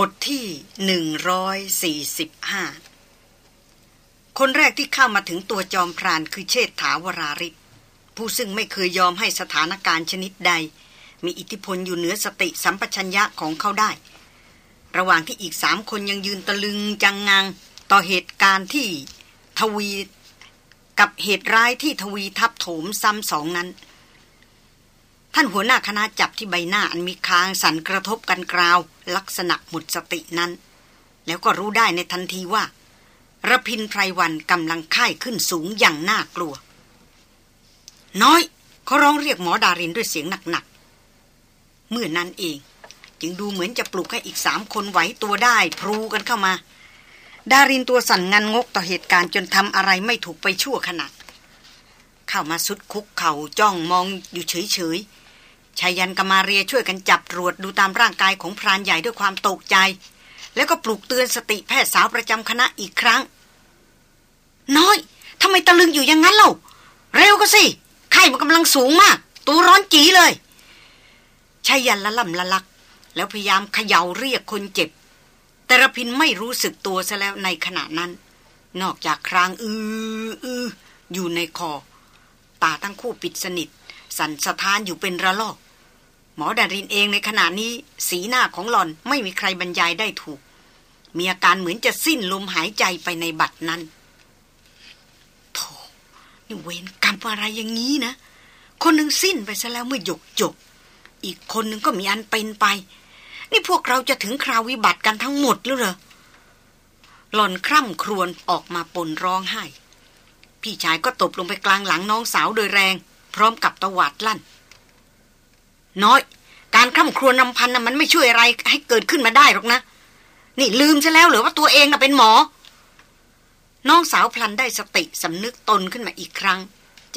บทที่หนึ่งร้อยสี่สิบห้าคนแรกที่เข้ามาถึงตัวจอมพรานคือเชษฐาวราริศผู้ซึ่งไม่เคยยอมให้สถานการณ์ชนิดใด มีอิทธิพลอยู่เหนือสติสัมปชัญญะของเขาได้ ระหว่างที่อีกสามคนยังยืนตะลึงจังงัง ต่อเหตุการณ์ที่ทวีกับเหตุร้ายที่ทวีทับโถมซ้ำสองนั้น ท่านหัวหน้าคณะจับที่ใบหน้าอันมีคางสันกระทบกันกราว ลักษณะหมดสตินั้น แล้วก็รู้ได้ในทันทีว่าระพินไพรวันกำลังไข้ขึ้นสูงอย่างน่ากลัว น้อยเขาร้องเรียกหมอดารินด้วยเสียงหนักๆเมื่อนั้นเอง จึงดูเหมือนจะปลุกให้อีกสามคนไหวตัวได้พลูกันเข้ามา ดารินตัวสั่นงันงกต่อเหตุการณ์จนทำอะไรไม่ถูกไปชั่วขณะเข้ามาสุดคุกเข่าจ้องมองอยู่เฉยๆ ชายันกมาเรียช่วยกันจับตรวจดูตามร่างกายของพรานใหญ่ด้วยความตกใจ แล้วก็ปลุกเตือนสติแพทย์สาวประจำคณะอีกครั้ง น้อยทำไมตะลึงอยู่อย่างนั้นเล่า เร็วก็สิไข้มันกำลังสูงมาก ตัวร้อนจีเลยชายันละล่ำละลัก แล้วพยายามเขย่าเรียกคนเจ็บ แต่ระพินไม่รู้สึกตัวซะแล้วในขณะนั้น นอกจากครางอืออืออยู่ในคอ ตาทั้งคู่ปิดสนิท สั่นสะท้านอยู่เป็นระลอก หมอดารินเองในขณะนี้ สีหน้าของหลอนไม่มีใครบรรยายได้ถูก มีอาการเหมือนจะสิ้นลมหายใจไปในบัดนั้นโธ่นี่เวรกรรมอะไรอย่างนี้นะ คนหนึ่งสิ้นไปซะแล้วเมื่อหยกจบ อีกคนหนึ่งก็มีอันเป็นไป นี่พวกเราจะถึงคราววิบัติกันทั้งหมดหรือเหรอหล่อนคร่ำครวญออกมาปนร้องไห้ พี่ชายก็ตบลงไปกลางหลังน้องสาวโดยแรง พร้อมกับตวาดลั่น น้อย การคร่ำครวญนำพันน่ะมันไม่ช่วยอะไรให้เกิดขึ้นมาได้หรอกนะ นี่ลืมซะแล้วหรือว่าตัวเองน่ะเป็นหมอ น้องสาวพลันได้สติสำนึกตนขึ้นมาอีกครั้ง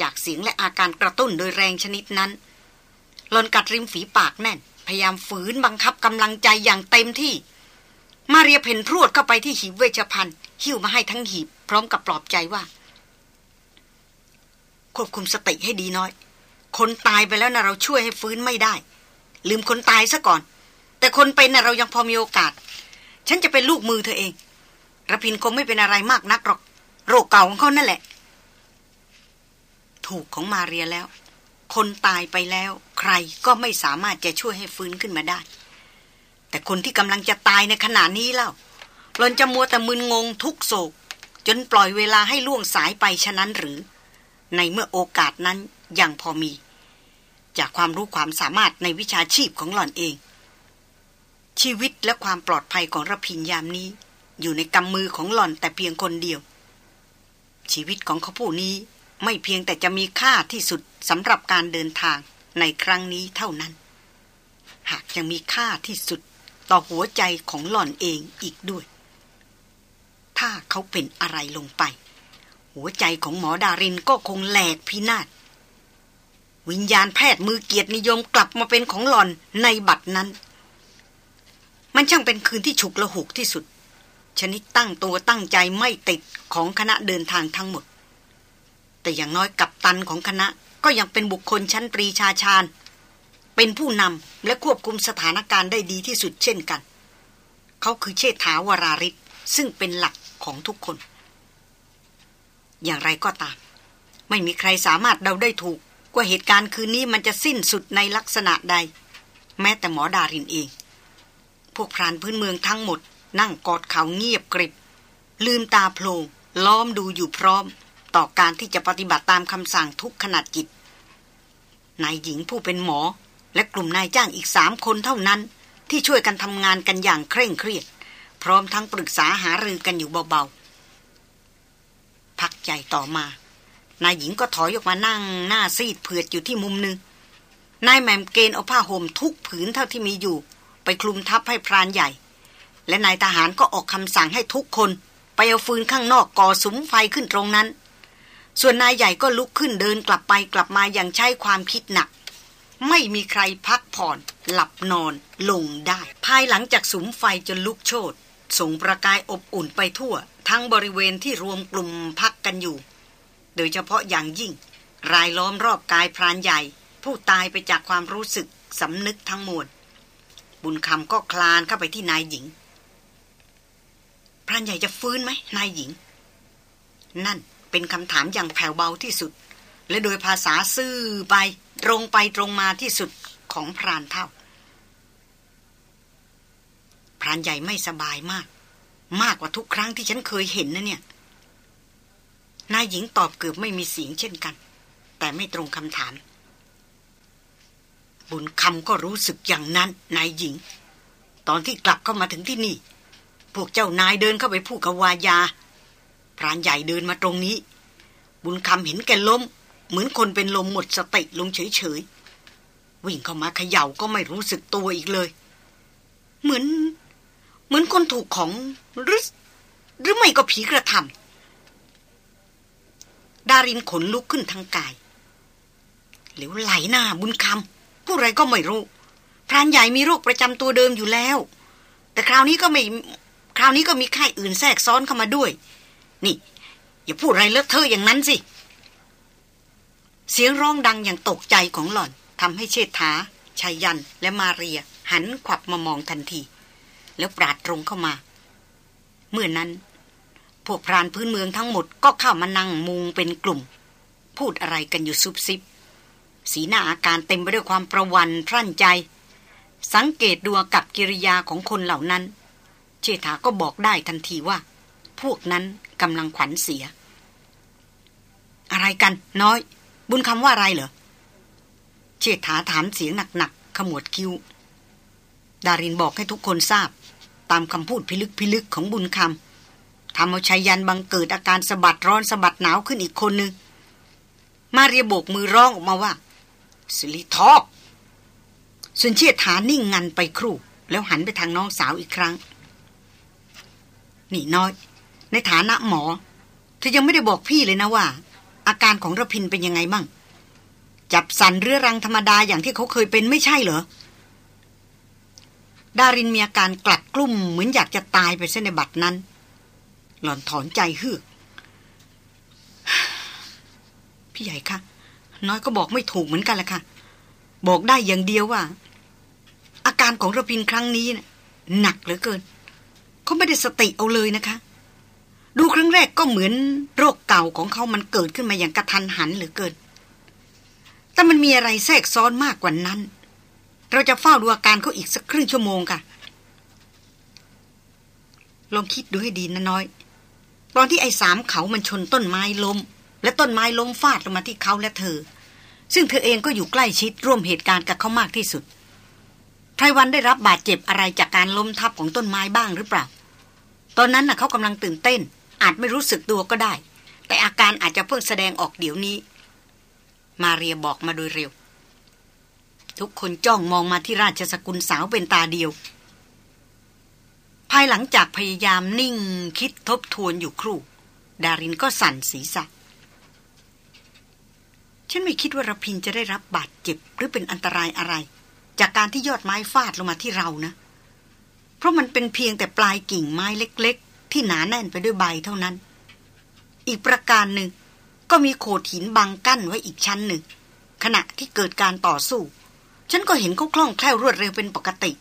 จากเสียงและอาการกระตุ้นโดยแรงชนิดนั้นหลอนกัดริมฝีปากแน่น พยายามฝืนบังคับกำลังใจอย่างเต็มที่ มาเรียเพนพรวดเข้าไปที่หีบเวชภัณฑ์หิ้วมาให้ทั้งหีบ พร้อมกับปลอบใจว่า ควบคุมสติให้ดีน้อย คนตายไปแล้วนะเราช่วยให้ฟื้นไม่ได้ ลืมคนตายซะก่อน แต่คนเป็นนะเรายังพอมีโอกาส ฉันจะเป็นลูกมือเธอเองระพินคงไม่เป็นอะไรมากนักหรอก โรคเก่าของเขานั่นแหละ ถูกของมาเรียแล้ว คนตายไปแล้ว ใครก็ไม่สามารถจะช่วยให้ฟื้นขึ้นมาได้ แต่คนที่กำลังจะตายในขณะนี้เล่าหลอนจะมัวแต่มึนงงทุกโศก จนปล่อยเวลาให้ล่วงสายไปฉะนั้นหรือ ในเมื่อโอกาสนั้น ยังพอมี จากความรู้ความสามารถในวิชาชีพของหล่อนเอง ชีวิตและความปลอดภัยของระพินยามนี้ อยู่ในกำมือของหล่อนแต่เพียงคนเดียว ชีวิตของเขาผู้นี้ไม่เพียงแต่จะมีค่าที่สุดสำหรับการเดินทางในครั้งนี้เท่านั้น หากยังมีค่าที่สุดต่อหัวใจของหล่อนเองอีกด้วย ถ้าเขาเป็นอะไรลงไป หัวใจของหมอดารินก็คงแหลกพินาศ วิญญาณแพทย์มือเกียรตินิยมกลับมาเป็นของหล่อนในบัดนั้น มันช่างเป็นคืนที่ฉุกละหุกที่สุด ชนิดตั้งตัวตั้งใจไม่ติดของคณะเดินทางทั้งหมด แต่อย่างน้อยกับตันของคณะก็ยังเป็นบุคคลชั้นปรีชาชาญ เป็นผู้นำและควบคุมสถานการณ์ได้ดีที่สุดเช่นกัน เขาคือเชษฐาวราริศซึ่งเป็นหลักของทุกคน อย่างไรก็ตาม ไม่มีใครสามารถเดาได้ถูก ว่าเหตุการณ์คืนนี้มันจะสิ้นสุดในลักษณะใด แม้แต่หมอดารินเอง พวกพรานพื้นเมืองทั้งหมด นั่งกอดเขาเงียบกริบ ลืมตาโพลงล้อมดูอยู่พร้อม ต่อการที่จะปฏิบัติตามคำสั่งทุกขนาดจิตนายหญิงผู้เป็นหมอ และกลุ่มนายจ้างอีกสามคนเท่านั้น ที่ช่วยกันทำงานกันอย่างเคร่งเครียด พร้อมทั้งปรึกษาหารือกันอยู่เบาๆ พักใจต่อมา นายหญิงก็ถอยออกมานั่งหน้าซีดเผือดอยู่ที่มุมหนึ่งนายแมมเกณฑ์เอาผ้าห่มทุกผืนเท่าที่มีอยู่ ไปคลุมทับให้พรานใหญ่ และนายทหารก็ออกคำสั่งให้ทุกคน ไปเอาฟืนข้างนอกก่อสุมไฟขึ้นตรงนั้น ส่วนนายใหญ่ก็ลุกขึ้นเดินกลับไปกลับมาอย่างใช้ความคิดหนัก ไม่มีใครพักผ่อน หลับนอนลงได้ ภายหลังจากสุมไฟจนลุกโชนส่งประกายอบอุ่นไปทั่ว ทั้งบริเวณที่รวมกลุ่มพักกันอยู่ โดยเฉพาะอย่างยิ่ง รายล้อมรอบกายพรานใหญ่ ผู้ตายไปจากความรู้สึกสำนึกทั้งมวลบุญคำก็คลานเข้าไปที่นายหญิง พรานใหญ่จะฟื้นไหมนายหญิง นั่นเป็นคำถามอย่างแผ่วเบาที่สุด และโดยภาษาซื่อไปตรงไปตรงมาที่สุดของพรานเท่า พรานใหญ่ไม่สบายมาก มากกว่าทุกครั้งที่ฉันเคยเห็นนะเนี่ย นายหญิงตอบเกือบไม่มีเสียงเช่นกัน แต่ไม่ตรงคำถาม บุญคำก็รู้สึกอย่างนั้น นายหญิง ตอนที่กลับเข้ามาถึงที่นี่ พวกเจ้านายเดินเข้าไปพูดกับวายา พรานใหญ่เดินมาตรงนี้ บุญคำเห็นแกล้ม เหมือนคนเป็นลมหมดสติลงเฉยๆ วิ่งเข้ามาเขย่าก็ไม่รู้สึกตัวอีกเลย เหมือน เหมือนคนถูกของหรือหรือไม่ก็ผีกระทำ ดารินขนลุกขึ้นทางกาย เหลวไหลหน้าบุญคำผู้ไรก็ไม่รู้ พรานใหญ่มีโรคประจำตัวเดิมอยู่แล้ว แต่คราวนี้ก็ไม่คราวนี้ก็มีไข้อื่นแทรกซ้อนเข้ามาด้วย นี่ อย่าพูดอะไรเลอะเทอะอย่างนั้นสิ เสียงร้องดังอย่างตกใจของหล่อนทำให้เชษฐาชัยยันและมาเรียหันขวับมามองทันที แล้วปราดตรงเข้ามา เมื่อนั้น พวกพรานพื้นเมืองทั้งหมดก็เข้ามานั่งมุงเป็นกลุ่ม พูดอะไรกันอยู่ซุบซิบ สีหน้าอาการเต็มไปด้วยความประวันพรั่นใจ สังเกตดูกับกิริยาของคนเหล่านั้น เชษฐาก็บอกได้ทันทีว่า พวกนั้นกำลังขวัญเสีย อะไรกันน้อย บุญคำว่าอะไรเหรอเชษฐาถามเสียงหนักๆขมวดคิ้ว ดารินบอกให้ทุกคนทราบ ตามคำพูดพิลึกพิลึกของบุญคำ ทำเอาชายันบังเกิดอาการสะบัดร้อนสะบัดหนาวขึ้นอีกคนนึง มาเรียโบกมือร้องออกมาว่าสิริทอกส่วนเชิดฐานิ่งงันไปครู่ แล้วหันไปทางน้องสาวอีกครั้ง นี่น้อย ในฐานะหมอ เธอยังไม่ได้บอกพี่เลยนะว่า อาการของระพินเป็นยังไงบ้าง จับสันเรื้อรังธรรมดาอย่างที่เขาเคยเป็นไม่ใช่เหรอดารินมีอาการกลัดกลุ้มเหมือนอยากจะตายไปเส้นในบัตรนั้น หล่อนถอนใจฮึกพี่ใหญ่คะน้อยก็บอกไม่ถูกเหมือนกันแหละค่ะ บอกได้อย่างเดียวว่า อาการของระพินครั้งนี้นะหนักเหลือเกินเขาไม่ได้สติเอาเลยนะคะ ดูครั้งแรกก็เหมือนโรคเก่าของเขามันเกิดขึ้นมาอย่างกระทันหันเหลือเกิน แต่มันมีอะไรแทรกซ้อนมากกว่านั้น เราจะเฝ้าดูอาการเขาอีกสักครึ่งชั่วโมงค่ะ ลองคิดดูให้ดีนะน้อย ตอนที่ไอ้สามเขามันชนต้นไม้ล้ม และต้นไม้ล้มฟาดลงมาที่เขาและเธอ ซึ่งเธอเองก็อยู่ใกล้ชิดร่วมเหตุการณ์กับเขามากที่สุดไพรวันได้รับบาดเจ็บอะไรจากการล้มทับของต้นไม้บ้างหรือเปล่า ตอนนั้นน่ะเขากำลังตื่นเต้น อาจไม่รู้สึกตัวก็ได้ แต่อาการอาจจะเพิ่งแสดงออกเดี๋ยวนี้ มาเรียบอกมาโดยเร็ว ทุกคนจ้องมองมาที่ราชสกุลสาวเป็นตาเดียว ภายหลังจากพยายามนิ่งคิดทบทวนอยู่ครู่ ดารินก็สั่นศีรษะ ฉันไม่คิดว่ารพินจะได้รับบาดเจ็บหรือเป็นอันตรายอะไร จากการที่ยอดไม้ฟาดลงมาที่เรานะ เพราะมันเป็นเพียงแต่ปลายกิ่งไม้เล็ก ๆ ที่หนาแน่นไปด้วยใบเท่านั้น อีกประการหนึ่ง ก็มีโขดหินบังกั้นไว้อีกชั้นหนึ่ง ขณะที่เกิดการต่อสู้ ฉันก็เห็นเขาคล่องแคล่วรวดเร็วเป็นปกติ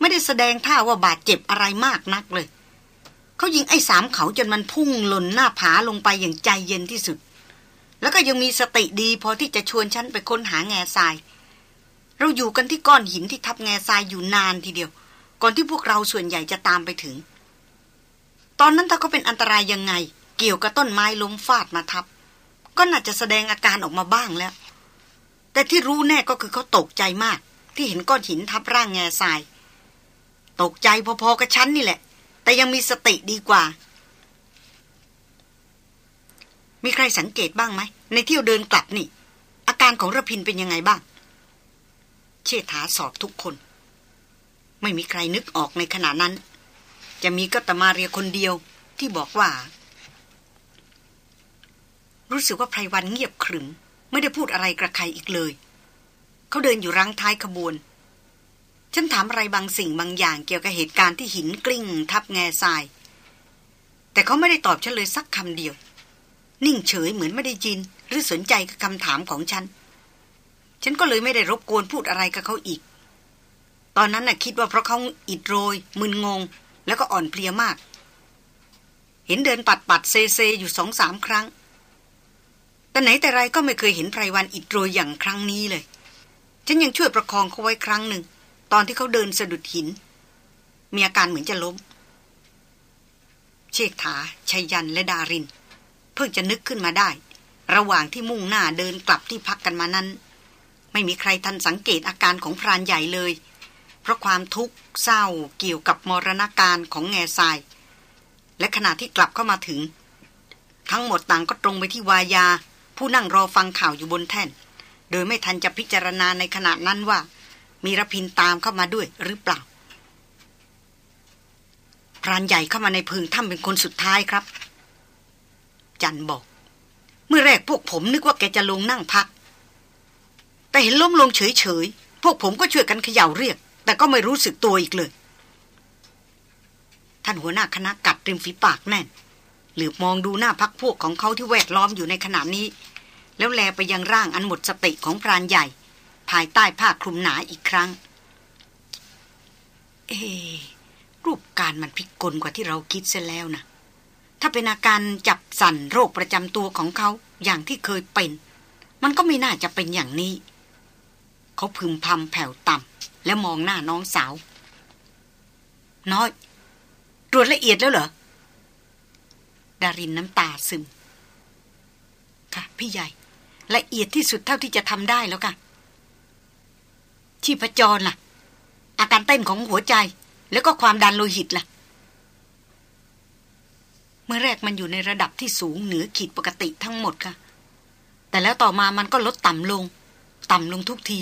ไม่ได้แสดงท่าว่าบาดเจ็บอะไรมากนักเลย เขายิงไอ้สามเขาจนมันพุ่งหล่นหน้าผาลงไปอย่างใจเย็นที่สุด แล้วก็ยังมีสติดีพอที่จะชวนฉันไปค้นหาแง่ทราย เราอยู่กันที่ก้อนหินที่ทับแง่ทรายอยู่นานทีเดียว ก่อนที่พวกเราส่วนใหญ่จะตามไปถึง ตอนนั้นถ้าเขาเป็นอันตรายยังไง เกี่ยวกับต้นไม้ล้มฟาดมาทับ ก็น่าจะแสดงอาการออกมาบ้างแล้ว แต่ที่รู้แน่ก็คือเขาตกใจมาก ที่เห็นก้อนหินทับร่างแง่ทราย ตกใจพอๆกับฉันนี่แหละ แต่ยังมีสติดีกว่า มีใครสังเกตบ้างไหม ในเที่ยวเดินกลับนี่ อาการของระพินเป็นยังไงบ้าง เชษฐาสอบทุกคน ไม่มีใครนึกออกในขณะนั้น จะมีก็ตมาเรียคนเดียวที่บอกว่า รู้สึกว่าไพรวันเงียบขรึม ไม่ได้พูดอะไรกับใครอีกเลย เขาเดินอยู่รังท้ายขบวน ฉันถามอะไรบางสิ่งบางอย่างเกี่ยวกับเหตุการณ์ที่หินกลิ้ง ทับแง่ทราย แต่เขาไม่ได้ตอบฉันเลยสักคำเดียว นิ่งเฉยเหมือนไม่ได้ยิน หรือสนใจกับคำถามของฉัน ฉันก็เลยไม่ได้รบกวนพูดอะไรกับเขาอีก ตอนนั้นน่ะคิดว่าเพราะเขาอิดโรย มึนงง แล้วก็อ่อนเพลียมาก เห็นเดินปัดปัดเซเซอยู่สองสามครั้งแต่ไหนแต่ไรก็ไม่เคยเห็นไพรวันอิดโรยอย่างครั้งนี้เลย ฉันยังช่วยประคองเขาไว้ครั้งหนึ่ง ตอนที่เขาเดินสะดุดหิน มีอาการเหมือนจะล้ม เชษฐาชัยยันและดาริน เพิ่งจะนึกขึ้นมาได้ ระหว่างที่มุ่งหน้าเดินกลับที่พักกันมานั้น ไม่มีใครทันสังเกตอาการของพรานใหญ่เลย เพราะความทุกข์เศร้าเกี่ยวกับมรณาการของแง่ทราย และขณะที่กลับเข้ามาถึง ทั้งหมดต่างก็ตรงไปที่วายา ผู้นั่งรอฟังข่าวอยู่บนแท่น โดยไม่ทันจะพิจารณาในขณะนั้นว่า มีรพินตามเข้ามาด้วยหรือเปล่าพรานใหญ่เข้ามาในพึงถ้ำเป็นคนสุดท้ายครับ จันบอก เมื่อแรกพวกผมนึกว่าแกจะลงนั่งพัก แต่เห็นล้มลงเฉยๆ พวกผมก็ช่วยกันเขย่าเรียก แต่ก็ไม่รู้สึกตัวอีกเลย ท่านหัวหน้าคณะกัดริมฝีปากแน่นหรือมองดูหน้าพักพวกของเขาที่แวดล้อมอยู่ในขณะนี้ แล้วแลไปยังร่างอันหมดสติของพรานใหญ่ ภายใต้ผ้าคลุมหนาอีกครั้ง เอ รูปการมันพิกลกว่าที่เราคิดเสียแล้วนะถ้าเป็นอาการจับสั่นโรคประจำตัวของเขาอย่างที่เคยเป็น มันก็ไม่น่าจะเป็นอย่างนี้ เขาพึมพำแผ่วต่ำแล้วมองหน้าน้องสาว น้อย ตรวจละเอียดแล้วเหรอ ดารินน้ำตาซึม ค่ะ พี่ใหญ่ ละเอียดที่สุดเท่าที่จะทำได้แล้วค่ะ ชีพจรล่ะ อาการเต้นของหัวใจ แล้วก็ความดันโลหิตล่ะ เมื่อแรกมันอยู่ในระดับที่สูงเหนือขีดปกติทั้งหมดค่ะ แต่แล้วต่อมามันก็ลดต่ำลง ต่ำลงทุกที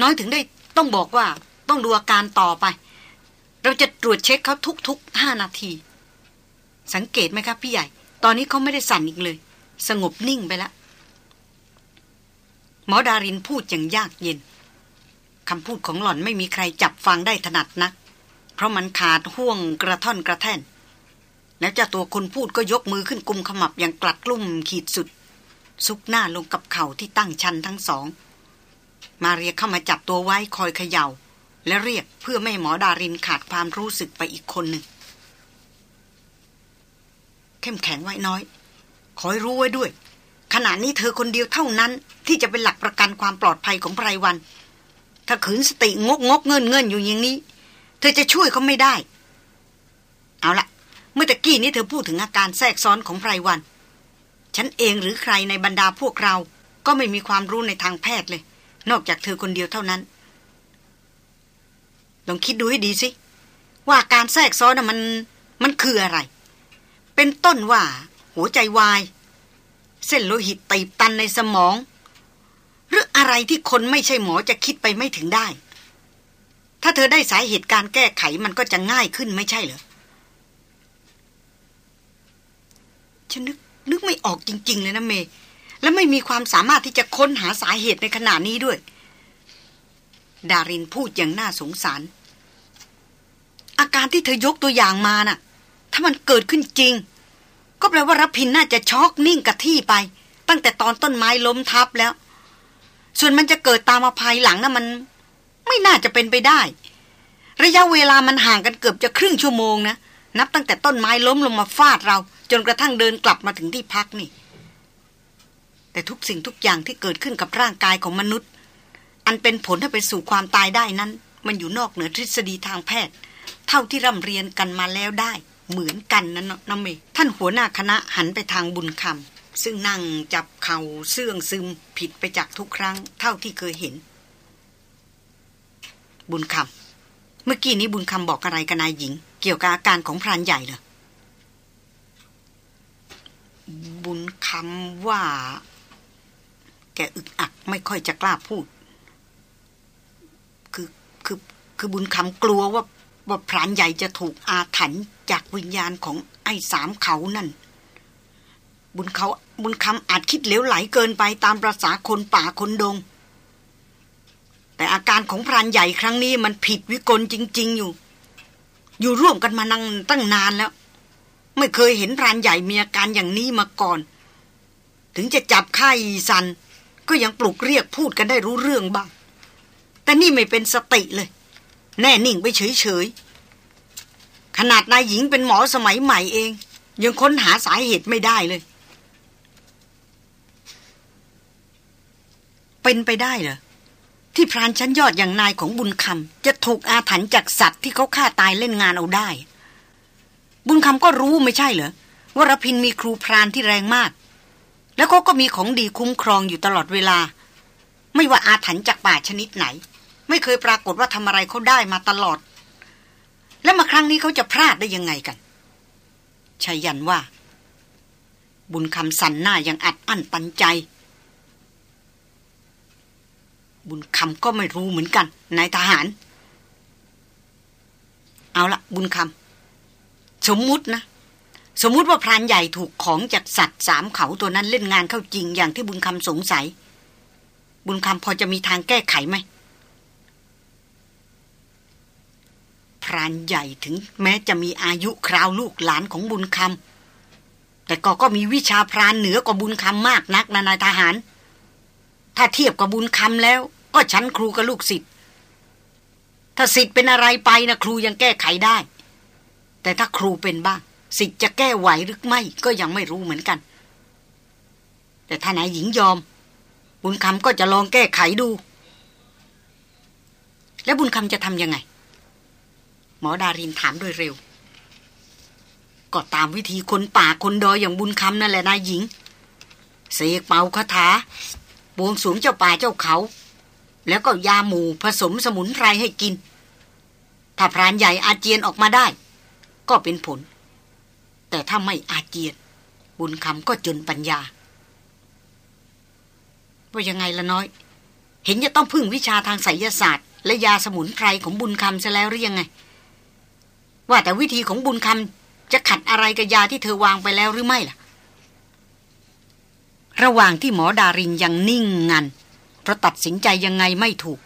น้อยถึงได้ต้องบอกว่าต้องดูอาการต่อไป เราจะตรวจเช็คเขาทุกๆห้านาที สังเกตไหมครับพี่ใหญ่ ตอนนี้เขาไม่ได้สั่นอีกเลย สงบนิ่งไปแล้วหมอดารินพูดอย่างยากเย็น คำพูดของหล่อนไม่มีใครจับฟังได้ถนัดนัก เพราะมันขาดห่วงกระท่อนกระแท่น แล้วเจ้าตัวคนพูดก็ยกมือขึ้นกุมขมับอย่างกลัดกลุ่มขีดสุด ซุกหน้าลงกับเข่าที่ตั้งชันทั้งสอง มาเรียเข้ามาจับตัวไว้คอยเขยา่า และเรียกเพื่อไม่หมอดารินขาดความรู้สึกไปอีกคนหนึ่ง เข้มแข็งไว้น้อยขอให้รู้ไว้ด้วย ขณะนี้เธอคนเดียวเท่านั้นที่จะเป็นหลักประกันความปลอดภัยของไพรวัน ถ้าขืนสติงกงกเงินเงินอยู่อย่างนี้ เธอจะช่วยเขาไม่ได้ เอาละเมื่อตะกี้นี้เธอพูดถึงอาการแทรกซ้อนของไพรวัน ฉันเองหรือใครในบรรดาพวกเรา ก็ไม่มีความรู้ในทางแพทย์เลย นอกจากเธอคนเดียวเท่านั้น ลองคิดดูให้ดีสิ ว่าการแทรกซ้อนน่ะมันมันคืออะไร เป็นต้นว่า หัวใจวาย เส้นโลหิตตีบตันในสมอง รืออะไรที่คนไม่ใช่หมอจะคิดไปไม่ถึงได้ ถ้าเธอได้สายเหตุการแก้ไขมันก็จะง่ายขึ้นไม่ใช่เหรอฉันนึกนึกไม่ออกจริง ๆ เลยนะเมย์และไม่มีความสามารถที่จะค้นหาสาเหตุในขณะนี้ด้วย ดารินพูดอย่างน่าสงสาร อาการที่เธอยกตัวอย่างมาน่ะ ถ้ามันเกิดขึ้นจริง ก็แปลว่ารพินน่าจะช็อกนิ่งกับที่ไป ตั้งแต่ตอนต้นไม้ล้มทับแล้ว ส่วนมันจะเกิดตามมาภายหลังนะ่ะมัน ไม่น่าจะเป็นไปได้ ระยะเวลามันห่างกันเกือบจะครึ่งชั่วโมงนะนับตั้งแต่ต้นไม้ล้มลงมาฟาดเรา จนกระทั่งเดินกลับมาถึงที่พักนี่ แต่ทุกสิ่งทุกอย่างที่เกิดขึ้นกับร่างกายของมนุษย์ อันเป็นผลให้ไปสู่ความตายได้นั้น มันอยู่นอกเหนือทฤษฎีทางแพทย์ เท่าที่ร่ำเรียนกันมาแล้วได้ เหมือนกันนั่นน้ำเมท่านหัวหน้าคณะหันไปทางบุญคำ ซึ่งนั่งจับเข่าเสื่องซึมผิดไปจากทุกครั้งเท่าที่เคยเห็น บุญคำเมื่อกี้นี้บุญคำบอกอะไรกับนายหญิง เกี่ยวกับอาการของพรานใหญ่เหรอบุญคำว่า แกอึกอักไม่ค่อยจะกล้าพูด คือคือคือบุญคำกลัวว่าว่าพรานใหญ่จะถูกอาถรรพ์จากวิญญาณของไอ้สามเขานั่น บุญเขาบุญคำอาจคิดเหลวไหลเกินไปตามประษาคนป่าคนดง แต่อาการของพรานใหญ่ครั้งนี้มันผิดวิกลจริง ๆ อยู่ อยู่ร่วมกันมานั่งตั้งนานแล้ว ไม่เคยเห็นพรานใหญ่มีอาการอย่างนี้มาก่อน ถึงจะจับไข้สัน ก็ยังปลุกเรียกพูดกันได้รู้เรื่องบ้าง แต่นี่ไม่เป็นสติเลย แน่นิ่งไปเฉยๆขนาดนายหญิงเป็นหมอสมัยใหม่เอง ยังค้นหาสาเหตุไม่ได้เลย เป็นไปได้เหรอที่พรานชั้นยอดอย่างนายของบุญคำจะถูกอาถรรพ์จากสัตว์ที่เขาฆ่าตายเล่นงานเอาได้ บุญคำก็รู้ไม่ใช่เหรอว่ารพินมีครูพรานที่แรงมาก แล้วเขาก็มีของดีคุ้มครองอยู่ตลอดเวลา ไม่ว่าอาถรรพ์จากป่าชนิดไหน ไม่เคยปรากฏว่าทำอะไรเขาได้มาตลอด แล้วมาครั้งนี้เขาจะพลาดได้ยังไงกันชายันว่า บุญคำสันหน้ายังอัดอั้นตันใจ บุญคำก็ไม่รู้เหมือนกันนายทหาร เอาละบุญคำสมมุตินะ สมมุติว่าพรานใหญ่ถูกของจากสัตว์สามเขาตัวนั้นเล่นงานเข้าจริงอย่างที่บุญคำสงสัย บุญคำพอจะมีทางแก้ไขไหมพรานใหญ่ถึงแม้จะมีอายุคราวลูกหลานของบุญคำแต่ก็ก็มีวิชาพรานเหนือกว่าบุญคำมากนักนะนายทหาร ถ้าเทียบกับบุญคำแล้ว ก็ชั้นครูกับลูกศิษย์ถ้าศิษย์เป็นอะไรไปนะครูยังแก้ไขได้ แต่ถ้าครูเป็นบ้างศิษย์จะแก้ไหวหรือไม่ก็ยังไม่รู้เหมือนกัน แต่ถ้านายหญิงยอม บุญคำก็จะลองแก้ไขดู แล้วบุญคำจะทำยังไง หมอดารินถามโดยเร็ว ก็ตามวิธีคนป่าคนดอยอย่างบุญคำนั่นแหละนายหญิง เสกเป่าคาถาบวงสวงเจ้าป่าเจ้าเขา แล้วก็ยาหมูผสมสมุนไพรให้กิน ถ้าพรานใหญ่อาเจียนออกมาได้ ก็เป็นผล แต่ถ้าไม่อาเจียน บุญคำก็จนปัญญา ว่ายังไงละน้อย เห็นจะต้องพึ่งวิชาทางไสยศาสตร์ และยาสมุนไพรของบุญคำซะแล้วหรือยังไง ว่าแต่วิธีของบุญคำจะขัดอะไรกับยาที่เธอวางไปแล้วหรือไม่ล่ะ ระหว่างที่หมอดารินยังนิ่งงัน เพราะตัดสินใจยังไงไม่ถูก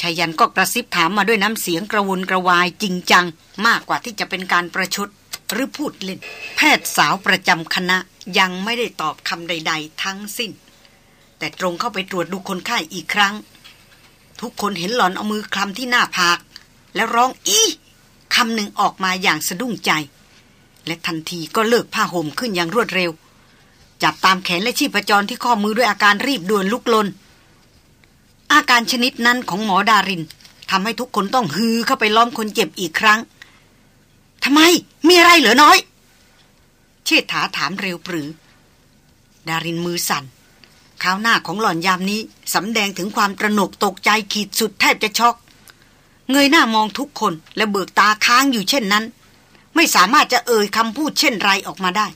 ชายันก็กระซิบถามมาด้วยน้ำเสียงกระวนกระวายจริงจัง มากกว่าที่จะเป็นการประชดหรือพูดเล่น แพทย์สาวประจำคณะยังไม่ได้ตอบคำใด ๆ ทั้งสิ้น แต่ตรงเข้าไปตรวจดูคนไข้อีกครั้ง ทุกคนเห็นหลอนเอามือคลำที่หน้าผาก แล้วร้องอีคำหนึ่งออกมาอย่างสะดุ้งใจ และทันทีก็เลิกผ้าห่มขึ้นอย่างรวดเร็ว จับตามแขนและชีพจรที่ข้อมือด้วยอาการรีบด่วนลุกลน อาการชนิดนั้นของหมอดารินทำให้ทุกคนต้องฮือเข้าไปล้อมคนเจ็บอีกครั้งทำไม มีอะไรเหลือน้อย เชษฐาถามเร็วปรือ ดารินมือสั่นข้าวหน้าของหล่อนยามนี้สำแดงถึงความตระหนกตกใจขีดสุดแทบจะช็อก เงยหน้ามองทุกคนและเบิกตาค้างอยู่เช่นนั้น ไม่สามารถจะเอ่ยคำพูดเช่นไรออกมาได้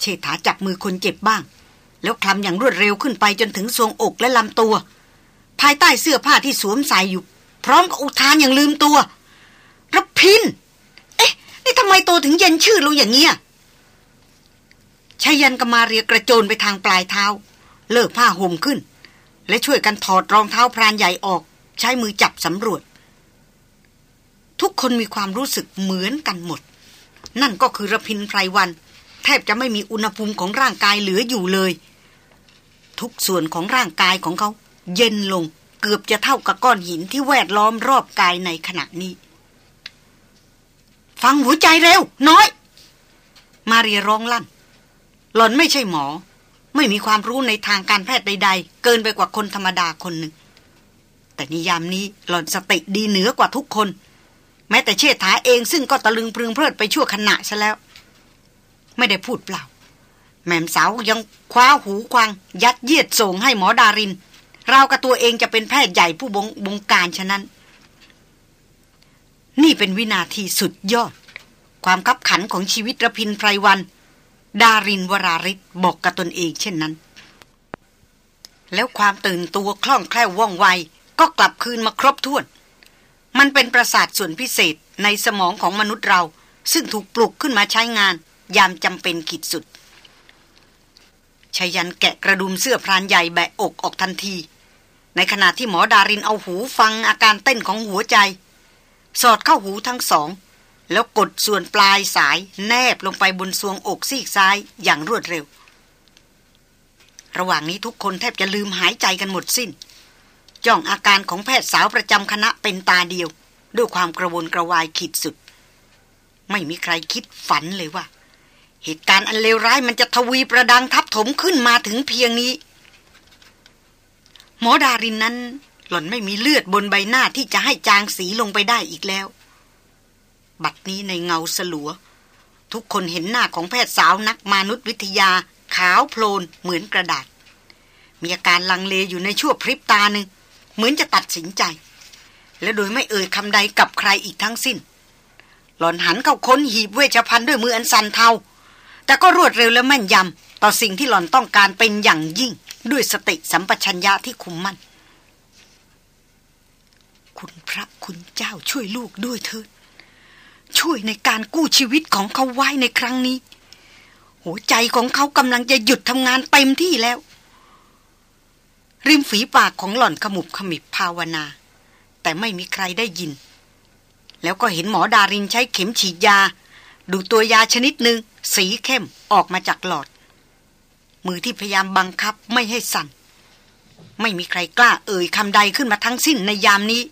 เชษฐาจับมือคนเจ็บบ้าง แล้วคลำอย่างรวดเร็วขึ้นไปจนถึงทรวงอกและลำตัว ภายใต้เสื้อผ้าที่สวมใส่อยู่ พร้อมกับอุทานอย่างลืมตัวรพิน เอ๊ะ นี่ทำไมโตถึงเย็นชื่อลงอย่างเงี้ยชายันกมาเรียกระโจนไปทางปลายเท้า เลิกผ้าห่มขึ้น และช่วยกันถอดรองเท้าพรานใหญ่ออก ใช้มือจับสำรวจ ทุกคนมีความรู้สึกเหมือนกันหมด นั่นก็คือระพินไพรวัน แทบจะไม่มีอุณหภูมิของร่างกายเหลืออยู่เลย ทุกส่วนของร่างกายของเขา เย็นลงเกือบจะเท่ากับก้อนหินที่แวดล้อมรอบกายในขณะนี้ ฟังหัวใจเร็ว น้อย มาเรียร้องลั่น หล่อนไม่ใช่หมอ ไม่มีความรู้ในทางการแพทย์ใด ๆ เกินไปกว่าคนธรรมดาคนหนึ่ง แต่นิยามนี้หล่อนสติดีเหนือกว่าทุกคน แม้แต่เชษฐาเองซึ่งก็ตะลึงปรึงเพลิดไปชั่วขณะซะแล้ว ไม่ได้พูดเปล่า แม่มสาวยังคว้าหูควัง ยัดเยียดส่งให้หมอดาริน เรากับตัวเองจะเป็นแพทย์ใหญ่ผู้บงบงการฉะนั้น นี่เป็นวินาทีสุดยอด ความคับขันของชีวิตระพินไพรวัน ดารินวราริศบอกกับตนเองเช่นนั้น แล้วความตื่นตัวคล่องแคล่วว่องไว ก็กลับคืนมาครบถ้วน มันเป็นประสาทส่วนพิเศษในสมองของมนุษย์เรา ซึ่งถูกปลุกขึ้นมาใช้งาน ยามจำเป็นขีดสุด ชายันแกะกระดุมเสื้อพรานใหญ่แบะอกออกทันที ในขณะที่หมอดารินเอาหูฟังอาการเต้นของหัวใจ สอดเข้าหูทั้งสอง แล้วกดส่วนปลายสายแนบลงไปบนซวงอกซีกซ้ายอย่างรวดเร็ว ระหว่างนี้ทุกคนแทบจะลืมหายใจกันหมดสิน้น จ้องอาการของแพทย์สาวประจำคณะเป็นตาเดียว ด้วยความกระวนกระวายขีดสุด ไม่มีใครคิดฝันเลยว่า เหตุการณ์อันเลวร้ายมันจะทวีประดังทับถมขึ้นมาถึงเพียงนี้ หมอดารินนั้น หล่อนไม่มีเลือดบนใบหน้าที่จะให้จางสีลงไปได้อีกแล้ว บัดนี้ในเงาสลัว ทุกคนเห็นหน้าของแพทย์สาวนักมนุษยวิทยา ขาวโพลนเหมือนกระดาษ มีอาการลังเลอยู่ในชั่วพริบตาหนึ่งเหมือนจะตัดสินใจ และโดยไม่เอ่ยคำใดกับใครอีกทั้งสิ้น หล่อนหันเข้าค้นหีบเวชภัณฑ์ด้วยมืออันสันเทา แต่ก็รวดเร็วและแม่นยำต่อสิ่งที่หล่อนต้องการเป็นอย่างยิ่ง ด้วยสติสัมปชัญญะที่คุมมั่น คุณพระคุณเจ้าช่วยลูกด้วยเถิดช่วยในการกู้ชีวิตของเขาไว้ในครั้งนี้ หัวใจของเขากำลังจะหยุดทำงานเต็มที่แล้ว ริมฝีปากของหล่อนขมุบขมิบภาวนา แต่ไม่มีใครได้ยิน แล้วก็เห็นหมอดารินใช้เข็มฉีดยา ดูตัวยาชนิดหนึ่งสีเข้มออกมาจากหลอด มือที่พยายามบังคับไม่ให้สั่น ไม่มีใครกล้าเอ่ยคำใดขึ้นมาทั้งสิ้นในยามนี้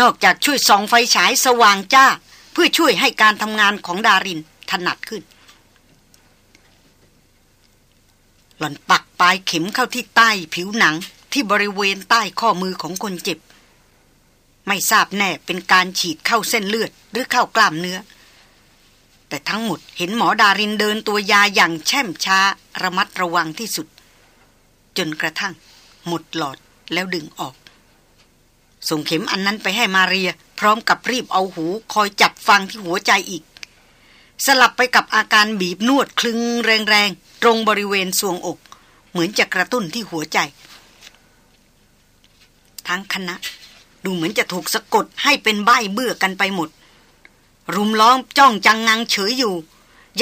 นอกจากช่วยส่องไฟฉายสว่างจ้า เพื่อช่วยให้การทำงานของดารินถนัดขึ้น หล่อนปักปลายเข็มเข้าที่ใต้ผิวหนังที่บริเวณใต้ข้อมือของคนเจ็บ ไม่ทราบแน่เป็นการฉีดเข้าเส้นเลือดหรือเข้ากล้ามเนื้อ แต่ทั้งหมดเห็นหมอดารินเดินตัวยาอย่างแช่มช้าระมัดระวังที่สุด จนกระทั่ง หมดหลอดแล้วดึงออก ส่งเข็มอันนั้นไปให้มาเรีย พร้อมกับรีบเอาหูคอยจับฟังที่หัวใจอีก สลับไปกับอาการบีบนวดคลึงแรงๆ ตรงบริเวณสวงอก เหมือนจะกระตุ้นที่หัวใจ ทั้งคณะ ดูเหมือนจะถูกสะกดให้เป็นใบเบื่อกันไปหมด รุมล้อมจ้องจังงังเฉยอยู่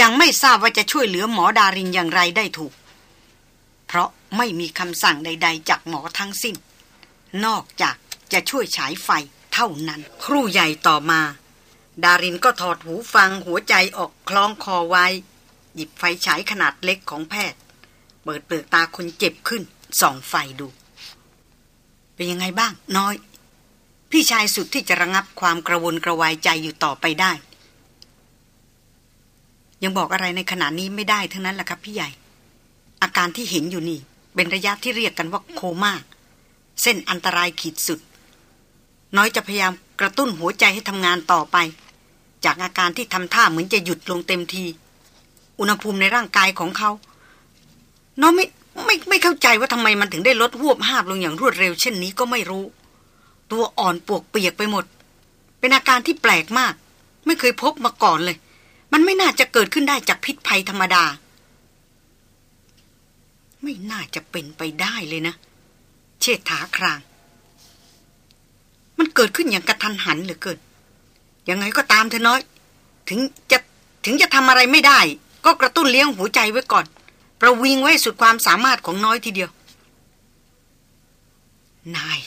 ยังไม่ทราบว่าจะช่วยเหลือหมอดารินอย่างไรได้ถูก เพราะไม่มีคำสั่งใด ๆ จากหมอทั้งสิ้น นอกจากจะช่วยฉายไฟเท่านั้น ครู่ใหญ่ต่อมา ดารินก็ถอดหูฟังหัวใจออกคล้องคอไว้ หยิบไฟฉายขนาดเล็กของแพทย์ เปิดเปลือกตาคนเจ็บขึ้นส่องไฟดู เป็นยังไงบ้าง น้อย พี่ชายสุดที่จะระงับความกระวนกระวายใจอยู่ต่อไปได้ ยังบอกอะไรในขณะนี้ไม่ได้ทั้งนั้นแหละครับพี่ใหญ่ อาการที่เห็นอยู่นี่ เป็นระยะที่เรียกกันว่าโคมา่าเส้นอันตรายขีดสุด น้อยจะพยายามกระตุ้นหัวใจให้ทำงานต่อไป จากอาการที่ทำท่าเหมือนจะหยุดลงเต็มที อุณหภูมิในร่างกายของเขา น้องไม่ไม่ไม่เข้าใจว่าทำไมมันถึงได้ลดหวบหาบลงอย่างรวดเร็วเช่นนี้ก็ไม่รู้ ตัวอ่อนปวกเปียกไปหมด เป็นอาการที่แปลกมาก ไม่เคยพบมาก่อนเลย มันไม่น่าจะเกิดขึ้นได้จากพิษภัยธรรมดา ไม่น่าจะเป็นไปได้เลยนะ เชิดถาคราง มันเกิดขึ้นอย่างกระทันหันเหลือเกินยังไงก็ตามเธอน้อย ถึงจะถึงจะทำอะไรไม่ได้ ก็กระตุ้นเลี้ยงหัวใจไว้ก่อน ประวิงไว้สุดความสามารถของน้อยทีเดียวนาย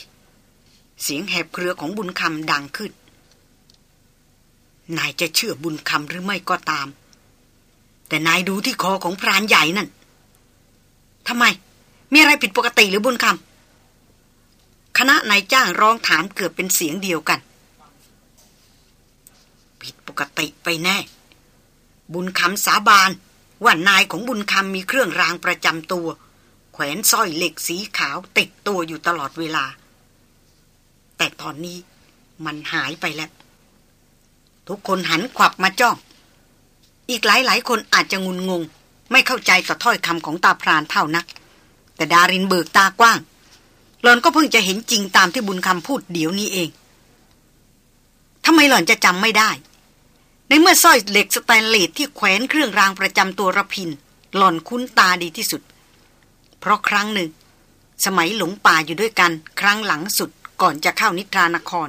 เสียงแหบเครือของบุญคำดังขึ้น นายจะเชื่อบุญคำหรือไม่ก็ตาม แต่นายดูที่คอของพรานใหญ่นั่นทำไม มีอะไรผิดปกติหรือบุญคำคณะนายจ้างร้องถามเกือบเป็นเสียงเดียวกัน ผิดปกติไปแน่ บุญคำสาบานว่านายของบุญคำมีเครื่องรางประจำตัว แขวนสร้อยเหล็กสีขาวติดตัวอยู่ตลอดเวลา แต่ตอนนี้มันหายไปแล้ว ทุกคนหันขวับมาจ้อง อีกหลายหลายคนอาจจะงุนงง ไม่เข้าใจต่อถ้อยคำของตาพรานเท่านัก แต่ดารินเบิกตากว้างหล่อนก็เพิ่งจะเห็นจริงตามที่บุญคำพูดเดี๋ยวนี้เองทำไมหล่อนจะจำไม่ได้ ในเมื่อสร้อยเหล็กสแตนเลสที่แขวนเครื่องรางประจำตัวระพิน หล่อนคุ้นตาดีที่สุด เพราะครั้งหนึ่ง สมัยหลงป่าอยู่ด้วยกัน ครั้งหลังสุด ก่อนจะเข้านิทรานคร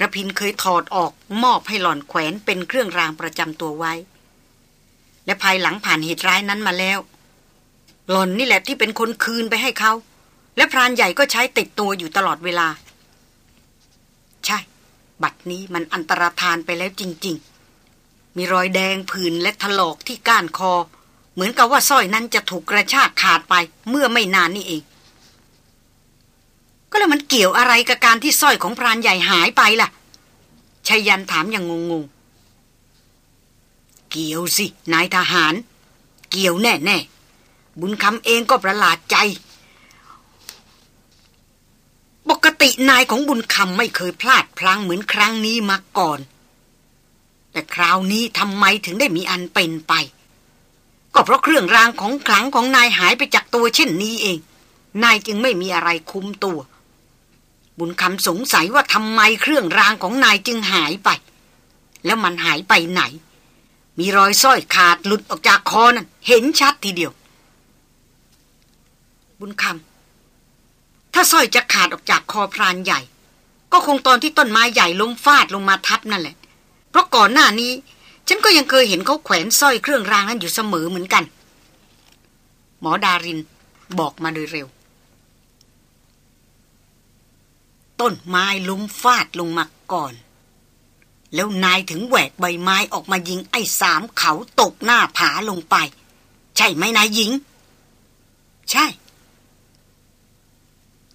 ระพินเคยถอดออกมอบให้หล่อนแขวนเป็นเครื่องรางประจำตัวไว้ และภายหลังผ่านเหตุร้ายนั้นมาแล้ว หล่อนนี่แหละที่เป็นคนคืนไปให้เขา และพรานใหญ่ก็ใช้ติดตัวอยู่ตลอดเวลา ใช่ บัดนี้มันอันตรธานไปแล้วจริง ๆ มีรอยแดงผื่นและถลอกที่ก้านคอ เหมือนกับว่าสร้อยนั้นจะถูกกระชากขาดไปเมื่อไม่นานนี่เอง ก็แล้วมันเกี่ยวอะไรกับการที่สร้อยของพรานใหญ่หายไปล่ะชายันถามอย่างงงงเกี่ยวสิ นายทหาร เกี่ยวแน่แน่บุญคำเองก็ประหลาดใจ ปกตินายของบุญคำไม่เคยพลาดพลั้งเหมือนครั้งนี้มาก่อน แต่คราวนี้ทำไมถึงได้มีอันเป็นไป ก็เพราะเครื่องรางของขลังของนายหายไปจากตัวเช่นนี้เอง นายจึงไม่มีอะไรคุ้มตัว บุญคำสงสัยว่าทำไมเครื่องรางของนายจึงหายไป แล้วมันหายไปไหน มีรอยสร้อยขาดหลุดออกจากคอนั่นเห็นชัดทีเดียว บุญคำถ้าสร้อยจะขาดออกจากคอพรานใหญ่ ก็คงตอนที่ต้นไม้ใหญ่ล้มฟาดลงมาทับนั่นแหละ เพราะก่อนหน้านี้ ฉันก็ยังเคยเห็นเขาแขวนสร้อยเครื่องรางนั้นอยู่เสมอเหมือนกัน หมอดารินบอกมาโดยเร็ว ต้นไม้ล้มฟาดลงมาก่อน แล้วนายถึงแหวกใบไม้ออกมายิงไอ้สามเขาตกหน้าผาลงไป ใช่ไหมนายหญิง ใช่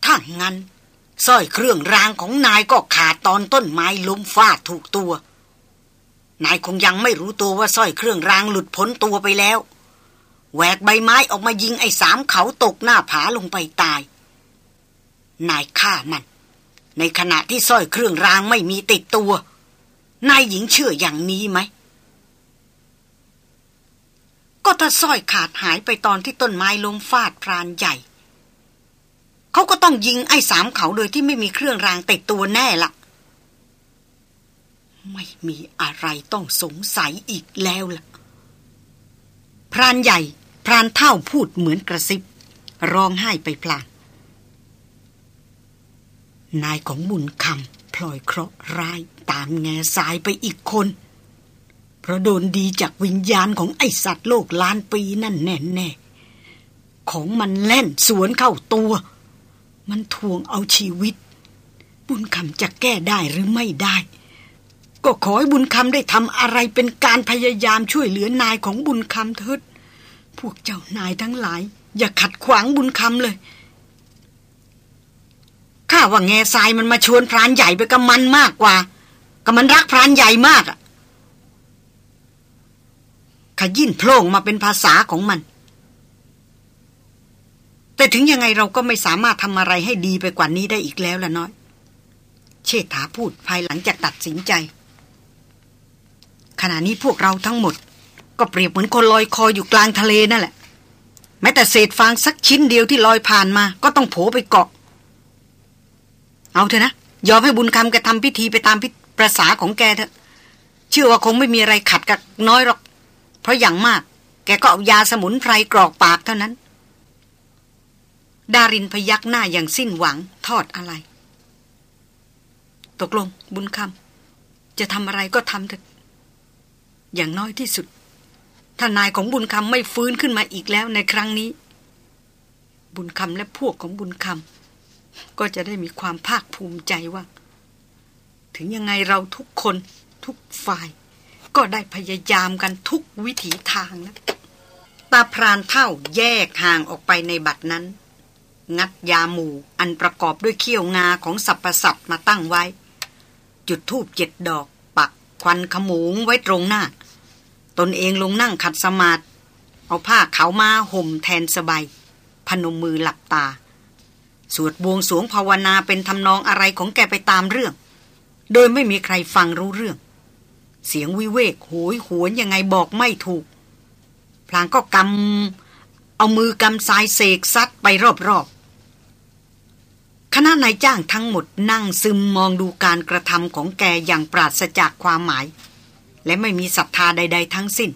ถ้างั้นสร้อยเครื่องรางของนายก็ขาดตอนต้นไม้ล้มฟาดถูกตัว นายคงยังไม่รู้ตัวว่าสร้อยเครื่องรางหลุดพ้นตัวไปแล้วแหวกใบไม้ออกมายิงไอ้สามเขาตกหน้าผาลงไปตาย นายฆ่ามัน ในขณะที่สร้อยเครื่องรางไม่มีติดตัว นายหญิงเชื่ออย่างนี้ไหม ก็ถ้าสร้อยขาดหายไปตอนที่ต้นไม้ล้มฟาดพรานใหญ่ เขาก็ต้องยิงไอ้สามเขาโดยที่ไม่มีเครื่องรางติดตัวแน่ละไม่มีอะไรต้องสงสัยอีกแล้วล่ะ พรานใหญ่ พรานเท่าพูดเหมือนกระซิบ ร้องไห้ไปพลาง นายของบุญคำพลอยเคราะห์ร้ายตามแง่สายไปอีกคน เพราะโดนดีจากวิญญาณของไอสัตว์โลกล้านปีนั่นแน่แน่ของมันแล่นสวนเข้าตัว มันทวงเอาชีวิต บุญคำจะแก้ได้หรือไม่ได้ ก็ขอให้บุญคำได้ทำอะไรเป็นการพยายามช่วยเหลือนายของบุญคำเถิดพวกเจ้านายทั้งหลาย อย่าขัดขวางบุญคำเลยาว่าแง่ทรายมันมาชวนพรานใหญ่ไปกับมันมากกว่ากับมันรักพรานใหญ่มากอะขยินโพล่งมาเป็นภาษาของมัน แต่ถึงยังไงเราก็ไม่สามารถทำอะไรให้ดีไปกว่านี้ได้อีกแล้วละน้อย เชษฐาพูดภายหลังจากตัดสินใจ ขณะนี้พวกเราทั้งหมด ก็เปรียบเหมือนคนลอยคออยู่กลางทะเลนั่นแหละ แม้แต่เศษฟางสักชิ้นเดียวที่ลอยผ่านมา ก็ต้องโผไปเกาะ เอาเถอะนะ ยอมให้บุญคำแกทำพิธีไปตามพิประษาของแกเถอะ เชื่อว่าคงไม่มีอะไรขัดกับน้อยหรอก เพราะอย่างมาก แกก็เอายาสมุนไพรกรอกปากเท่านั้น ดารินพยักหน้าอย่างสิ้นหวังทอดอะไร ตกลงบุญคำจะทำอะไรก็ทำเถอะ อย่างน้อยที่สุด ถ้านายของบุญคำไม่ฟื้นขึ้นมาอีกแล้วในครั้งนี้ บุญคำและพวกของบุญคำ ก็จะได้มีความภาคภูมิใจว่า ถึงยังไงเราทุกคนทุกฝ่าย ก็ได้พยายามกันทุกวิถีทางนะตาพรานเท่าแยกห่างออกไปในบัดนั้น งัดยาหมู่อันประกอบด้วยเขี้ยวงาของสัพสัตมาตั้งไว้ จุดทูบเจ็ดดอก ปักควันขมูงไว้ตรงหน้า ตนเองลงนั่งขัดสมาธิเอาผ้าขาวมาห่มแทนสบายพนมมือหลับตา สวดบวงสวงภาวนาเป็นทำนองอะไรของแกไปตามเรื่อง โดยไม่มีใครฟังรู้เรื่อง เสียงวิเวกโหยหวนยังไงบอกไม่ถูก พลางก็กำเอามือกำสายเสกซัดไปรอบๆคณะนายจ้างทั้งหมดนั่งซึมมองดูการกระทำของแกอย่างปราศจากความหมาย และไม่มีศรัทธาใด ๆ ทั้งสิ้น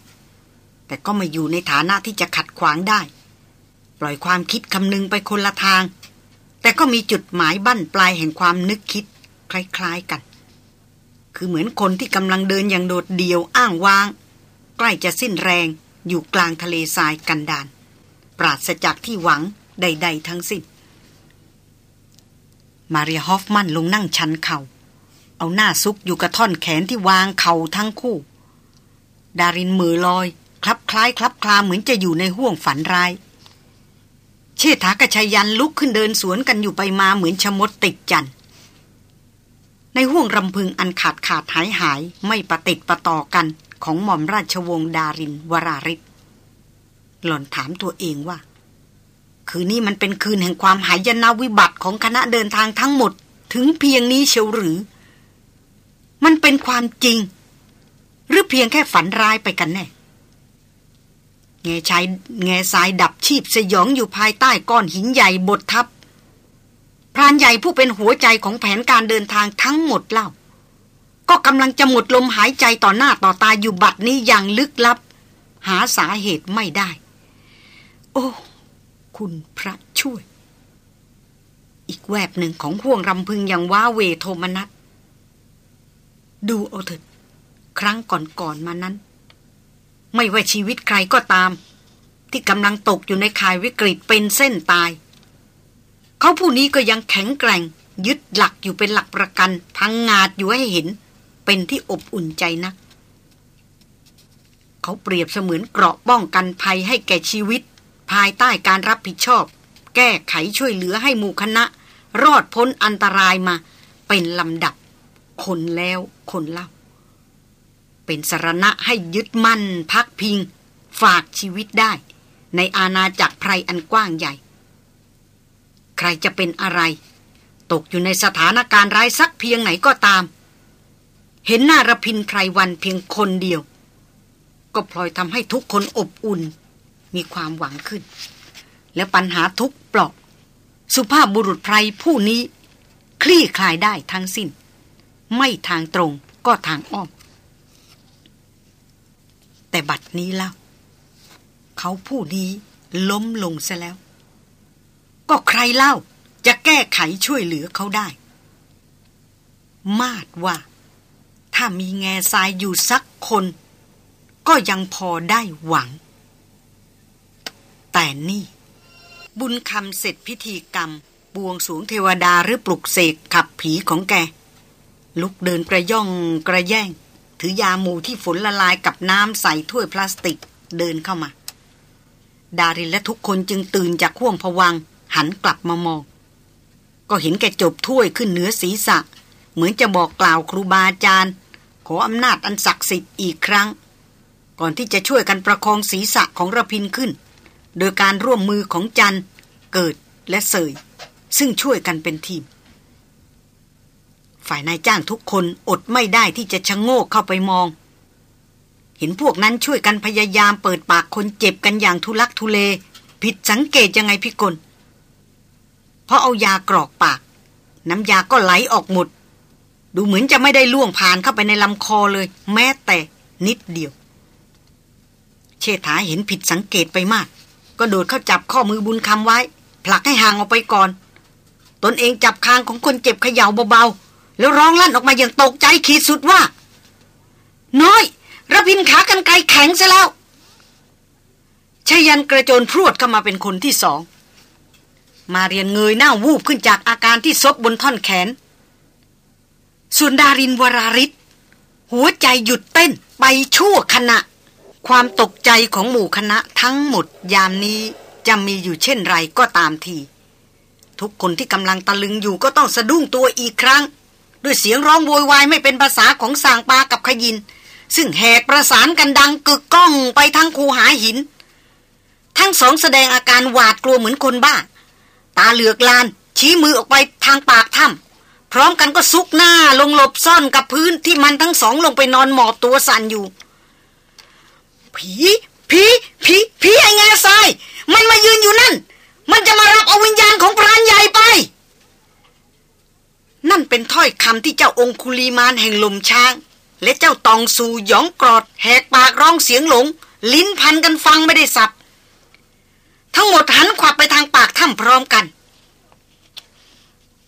แต่ก็ไม่อยู่ในฐานะที่จะขัดขวางได้ ปล่อยความคิดคำนึงไปคนละทาง แต่ก็มีจุดหมายบั้นปลายแห่งความนึกคิด คล้ายๆกัน คือเหมือนคนที่กำลังเดินอย่างโดดเดี่ยวอ้างว้าง ใกล้จะสิ้นแรงอยู่กลางทะเลทรายกันดานปราศจากที่หวังใด ๆ ทั้งสิ้น มารียฮอฟมันลงนั่งชันเขา่า เอาหน้าซุกอยู่กระท่อนแขนที่วางเข่าทั้งคู่ ดารินมือลอย คลับคล้ายคลับคลาเหมือนจะอยู่ในห่วงฝันร้าย ชษฐากระชยันลุกขึ้นเดินสวนกันอยู่ไปมาเหมือนชมดติดจัน ในห่วงรำพึงอันขาดขาดหายหายไม่ประติดประต่อกันของหม่อมราชวงศ์ดารินวราริศหล่อนถามตัวเองว่า คืนนี้มันเป็นคืนแห่งความหายนาวิบัติของคณะเดินทางทั้งหมด ถึงเพียงนี้เชียวหรือ มันเป็นความจริง หรือเพียงแค่ฝันร้ายไปกันแน่ แง่ชายแง่สายดับชีพสยองอยู่ภายใต้ก้อนหินใหญ่บดทับ พรานใหญ่ผู้เป็นหัวใจของแผนการเดินทางทั้งหมดเล่า ก็กำลังจะหมดลมหายใจต่อหน้าต่อตาอยู่บัดนี้อย่างลึกลับ หาสาเหตุไม่ได้ โอ้ คุณพระช่วย อีกแวบหนึ่งของห่วงรำพึงอย่างว้าเวโทมนัสดูเอาเถิดครั้งก่อนๆมานั้น ไม่ว่าชีวิตใครก็ตาม ที่กำลังตกอยู่ในข่ายวิกฤตเป็นเส้นตาย เขาผู้นี้ก็ยังแข็งแกร่ง ยึดหลักอยู่เป็นหลักประกัน พังงาดอยู่ให้เห็น เป็นที่อบอุ่นใจนัก เขาเปรียบเสมือนเกราะป้องกันภัยให้แก่ชีวิต ภายใต้การรับผิดชอบ แก้ไขช่วยเหลือให้หมู่คณะ รอดพ้นอันตรายมา เป็นลำดับ คนแล้วคนเล่า เป็นสรณะให้ยึดมั่น พักพิง ฝากชีวิตได้ ในอาณาจักรไพรอันกว้างใหญ่ ใครจะเป็นอะไร ตกอยู่ในสถานการณ์ร้ายสักเพียงไหนก็ตาม เห็นหน้ารพินไพรวันเพียงคนเดียว ก็พลอยทำให้ทุกคนอบอุ่น มีความหวังขึ้น และปัญหาทุกปลอกสุภาพบุรุษไพรผู้นี้ คลี่คลายได้ทั้งสิ้น ไม่ทางตรงก็ทางอ้อม แต่บัดนี้เล่าเขาผู้นี้ล้มลงซะแล้ว ก็ใครเล่าจะแก้ไขช่วยเหลือเขาได้ มาดว่า ถ้ามีแง่ทรายอยู่สักคน ก็ยังพอได้หวัง แต่นี่ บุญคำเสร็จพิธีกรรมบวงสวงเทวดาหรือปลุกเสกขับผีของแก ลุกเดินกระย่องกระแย่ง ถือยาหมูที่ฝนละลายกับน้ำใส่ถ้วยพลาสติกเดินเข้ามา ดารินและทุกคนจึงตื่นจากข่วงผวังหันกลับมามอง ก็เห็นแกจบถ้วยขึ้นเหนือศีรษะ เหมือนจะบอกกล่าวครูบาอาจารย์ ขออำนาจอันศักดิ์สิทธิ์อีกครั้ง ก่อนที่จะช่วยกันประคองศีรษะของระพินขึ้น โดยการร่วมมือของจันเกิดและเสย ซึ่งช่วยกันเป็นทีม ฝ่ายนายจ้างทุกคนอดไม่ได้ที่จะชะโงกเข้าไปมอง เห็นพวกนั้นช่วยกันพยายามเปิดปากคนเจ็บกันอย่างทุลักทุเล ผิดสังเกตยังไงพี่กลเพราะเอายากรอกปาก น้ำยาก็ไหลออกหมด ดูเหมือนจะไม่ได้ล่วงผ่านเข้าไปในลำคอเลย แม้แต่นิดเดียว เชษฐาเห็นผิดสังเกตไปมาก ก็โดดเข้าจับข้อมือบุญคำไว้ ผลักให้ห่างออกไปก่อน ตนเองจับคางของคนเจ็บเขย่าเบา แล้วร้องลั่นออกมาอย่างตกใจขีดสุดว่า น้อยระพินขากันไกลแข็งซะแล้วชายันกระโจนพรวดเข้ามาเป็นคนที่สอง มาเรียนเงยหน้าวูบขึ้นจากอาการที่ซบบนท่อนแขน ส่วนดารินวราริศหัวใจหยุดเต้นไปชั่วขณะ ความตกใจของหมู่คณะทั้งหมดยามนี้จะมีอยู่เช่นไรก็ตามที ทุกคนที่กำลังตะลึงอยู่ก็ต้องสะดุ้งตัวอีกครั้ง ด้วยเสียงร้องโวยวายไม่เป็นภาษาของสางปากับขยิน ซึ่งแหกประสานกันดังกึกก้องไปทั้งคูหาหิน ทั้งสองแสดงอาการหวาดกลัวเหมือนคนบ้า ตาเหลือกลาน ชี้มือออกไปทางปากถ้ำพร้อมกันก็ซุกหน้าลงหลบซ่อนกับพื้นที่มันทั้งสองลงไปนอนหมอบตัวสั่นอยู่ ผีผีผีผีไอ้แง่ทราย มันมายืนอยู่นั่น มันจะมารับเอาวิญญาณของพรานใหญ่ไป นั่นเป็นถ้อยคำที่เจ้าองคุลีมานแห่งลมช้าง และเจ้าตองสูหยองกรอด แหกปากร้องเสียงหลง ลิ้นพันกันฟังไม่ได้สับ ทั้งหมดหันขวับไปทางปากถ้ำพร้อมกัน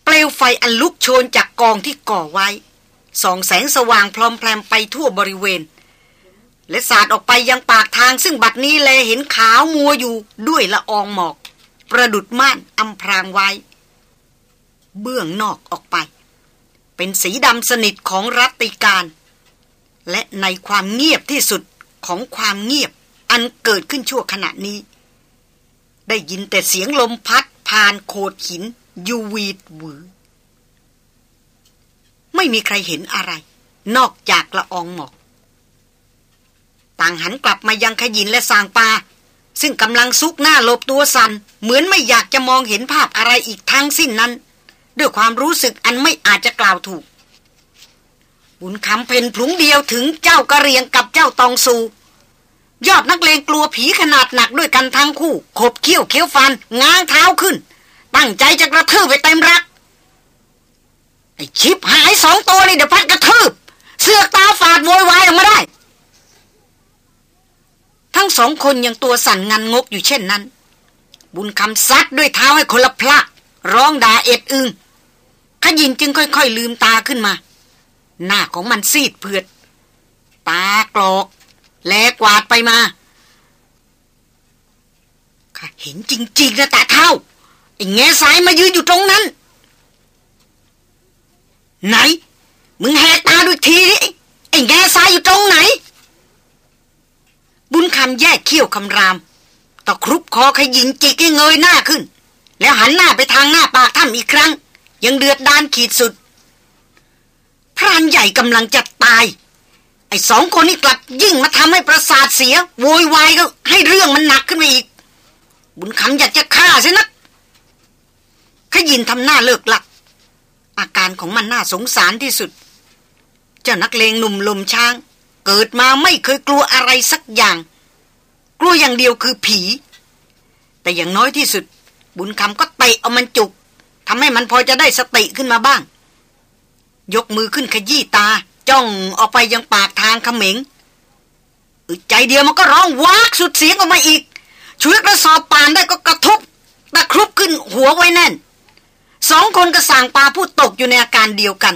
เปลวไฟอันลุกโชนจากกองที่ก่อไว้ส่องแสงสว่างพลอมแพลมไปทั่วบริเวณ และสาดออกไปยังปากทางซึ่งบัดนี้แลเห็นขาวมัวอยู่ด้วยละอองหมอก ประดุดม่านอำพรางไว้ เบื้องนอกออกไป เป็นสีดำสนิทของรัติการ และในความเงียบที่สุดของความเงียบ อันเกิดขึ้นชั่วขณะนี้ ได้ยินแต่เสียงลมพัดผ่านโขดหินยูวีดหวือ ไม่มีใครเห็นอะไร นอกจากละอองหมอก ต่างหันกลับมายังขยินและสางปาซึ่งกำลังซุกหน้าหลบตัวสัน เหมือนไม่อยากจะมองเห็นภาพอะไรอีกทั้งสิ้นนั้น ด้วยความรู้สึกอันไม่อาจจะกล่าวถูก บุญคำเพนพลุงเดียวถึงเจ้ากระเรียงกับเจ้าตองสูยอดนักเลงกลัวผีขนาดหนักด้วยกันทั้งคู่ ขบเขี้ยวเขี้ยวฟัน ง้างเท้าขึ้น ตั้งใจจะกระทืบไปเต็มรัก ไอชิปหายสองตัวนี่เดี๋ยวพัดกระทืบ เสือกตาฝาดโวยวายออกมาได้ ทั้งสองคนยังตัวสั่นงันงกอยู่เช่นนั้นบุญคำซัดด้วยเท้าให้คนละพระร้องด่าเอ็ดอึง ขยินจึงค่อยๆลืมตาขึ้นมา หน้าของมันซีดเผือด ตากรอก แลกวาดไปมาข้าเห็นจริงๆนะตาเท้าไอ้แง่สายมายืนอยู่ตรงนั้น ไหน มึงแหกตาดูทีไอ้แง่สายอยู่ตรงไหน บุญคำแยกเขี้ยวคำรามตะครุบคอขยินจิกให้เงยหน้าขึ้น แล้วหันหน้าไปทางหน้าปากถ้ำอีกครั้ง ยังเดือดดานขีดสุด พรานใหญ่กำลังจะตาย ไอ้สองคนนี้กลับยิ่งมาทำให้ประสาทเสียโวยวายก็ให้เรื่องมันหนักขึ้นมาอีก บุญคำอยากจะฆ่าใช่นักขยินทำหน้าเลิกหลัก อาการของมันน่าสงสารที่สุด เจ้านักเลงหนุ่มลมช้าง เกิดมาไม่เคยกลัวอะไรสักอย่าง กลัวอย่างเดียวคือผี แต่อย่างน้อยที่สุด บุญคำก็เตะเอามันจุก ทำให้มันพอจะได้สติขึ้นมาบ้าง ยกมือขึ้นขยี้ตา จ้องออกไปยังปากทางขมิงอึดใจเดียวมันก็ร้องวากสุดเสียงออกมาอีกช่วยกระสอบปานได้ก็กระทบตะครุบขึ้นหัวไว้แน่น สองคนกระสางปลาผู้ตกอยู่ในอาการเดียวกัน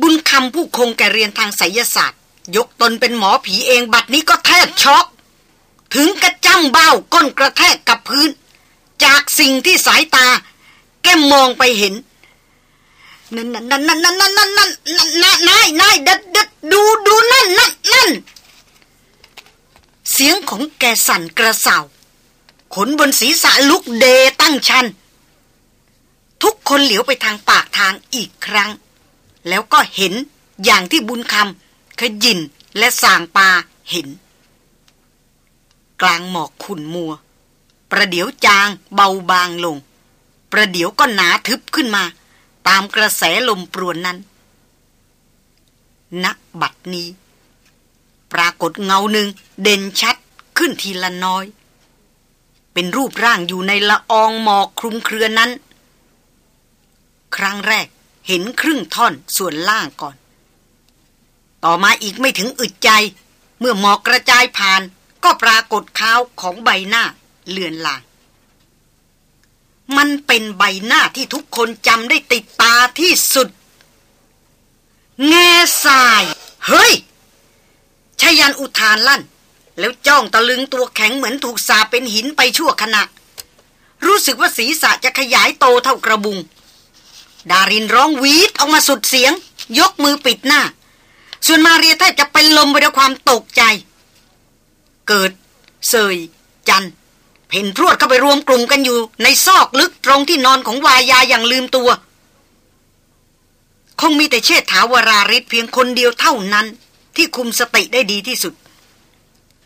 บุญคำผู้คงแก่เรียนทางไสยศาสตร์ ยกตนเป็นหมอผีเองบัดนี้ก็แทบช็อก ถึงกระจ้ำเบ้าก้นกระแทกกับพื้น จากสิ่งที่สายตา แกมองไปเห็นนั่นนั่นนั่นนั่นนั่นนั่นนั่นนั่นนั่นนายนายดัดดัดดูดูนั่นนั่นนั่นเสียงของแกสั่นกระเสาขนบนศีรษะลุกเดตั้งชัน ทุกคนเหลียวไปทางปากทางอีกครั้ง แล้วก็เห็นอย่างที่บุญคำขยินและสางปาเห็น กลางหมอกขุ่นมัว ประเดี๋ยวจางเบาบางลง ประเดี๋ยวก็หนาทึบขึ้นมา ตามกระแสลมปรวนนั้นณบัดนี้ ปรากฏเงาหนึ่งเด่นชัดขึ้นทีละน้อย เป็นรูปร่างอยู่ในละอองหมอกคลุมเครือนั้น ครั้งแรกเห็นครึ่งท่อนส่วนล่างก่อน ต่อมาอีกไม่ถึงอึดใจ เมื่อหมอกกระจายผ่านก็ปรากฏขาวของใบหน้า เลือนลาง มันเป็นใบหน้าที่ทุกคนจำได้ติดตาที่สุด แง่ทราย เฮ้ยชายันอุทานลั่น แล้วจ้องตะลึงตัวแข็งเหมือนถูกสาเป็นหินไปชั่วขณะ รู้สึกว่าศีรษะจะขยายโตเท่ากระบุง ดารินร้องวีดออกมาสุดเสียง ยกมือปิดหน้า ส่วนมาเรียแทบจะเป็นลมไปด้วยความตกใจ เกิด เสย จัน พ่นพรวดเข้าไปรวมกลุ่มกันอยู่ในซอกลึกตรงที่นอนของวายาอย่างลืมตัว คงมีแต่เชษฐาวราริศเพียงคนเดียวเท่านั้น ที่คุมสติได้ดีที่สุด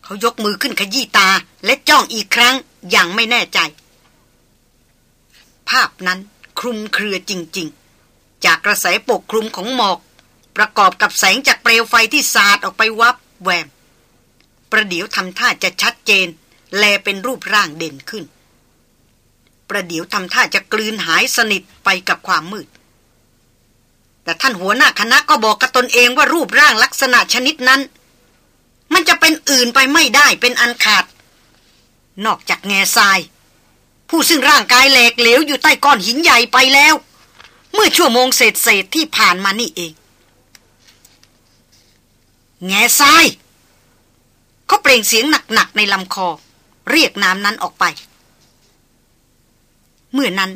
เขายกมือขึ้นขยี้ตาและจ้องอีกครั้งอย่างไม่แน่ใจ ภาพนั้นคลุมเครือจริง ๆ จากกระแสปกคลุมของหมอก ประกอบกับแสงจากเปลวไฟที่สาดออกไปวับแวมประเดี๋ยวทำท่าจะชัดเจน แลเป็นรูปร่างเด่นขึ้น ประเดี๋ยวทำท่าจะกลืนหายสนิทไปกับความมืด แต่ท่านหัวหน้าคณะก็บอกกับตนเองว่ารูปร่างลักษณะชนิดนั้น มันจะเป็นอื่นไปไม่ได้เป็นอันขาด นอกจากแง่ทราย ผู้ซึ่งร่างกายแหลกเหลวอยู่ใต้ก้อนหินใหญ่ไปแล้ว เมื่อชั่วโมงเศษเศษที่ผ่านมานี่เอง แง่ทรายเขาเปล่งเสียงหนักๆในลำคอ เรียกน้ำนั้นออกไป เมื่อนั้น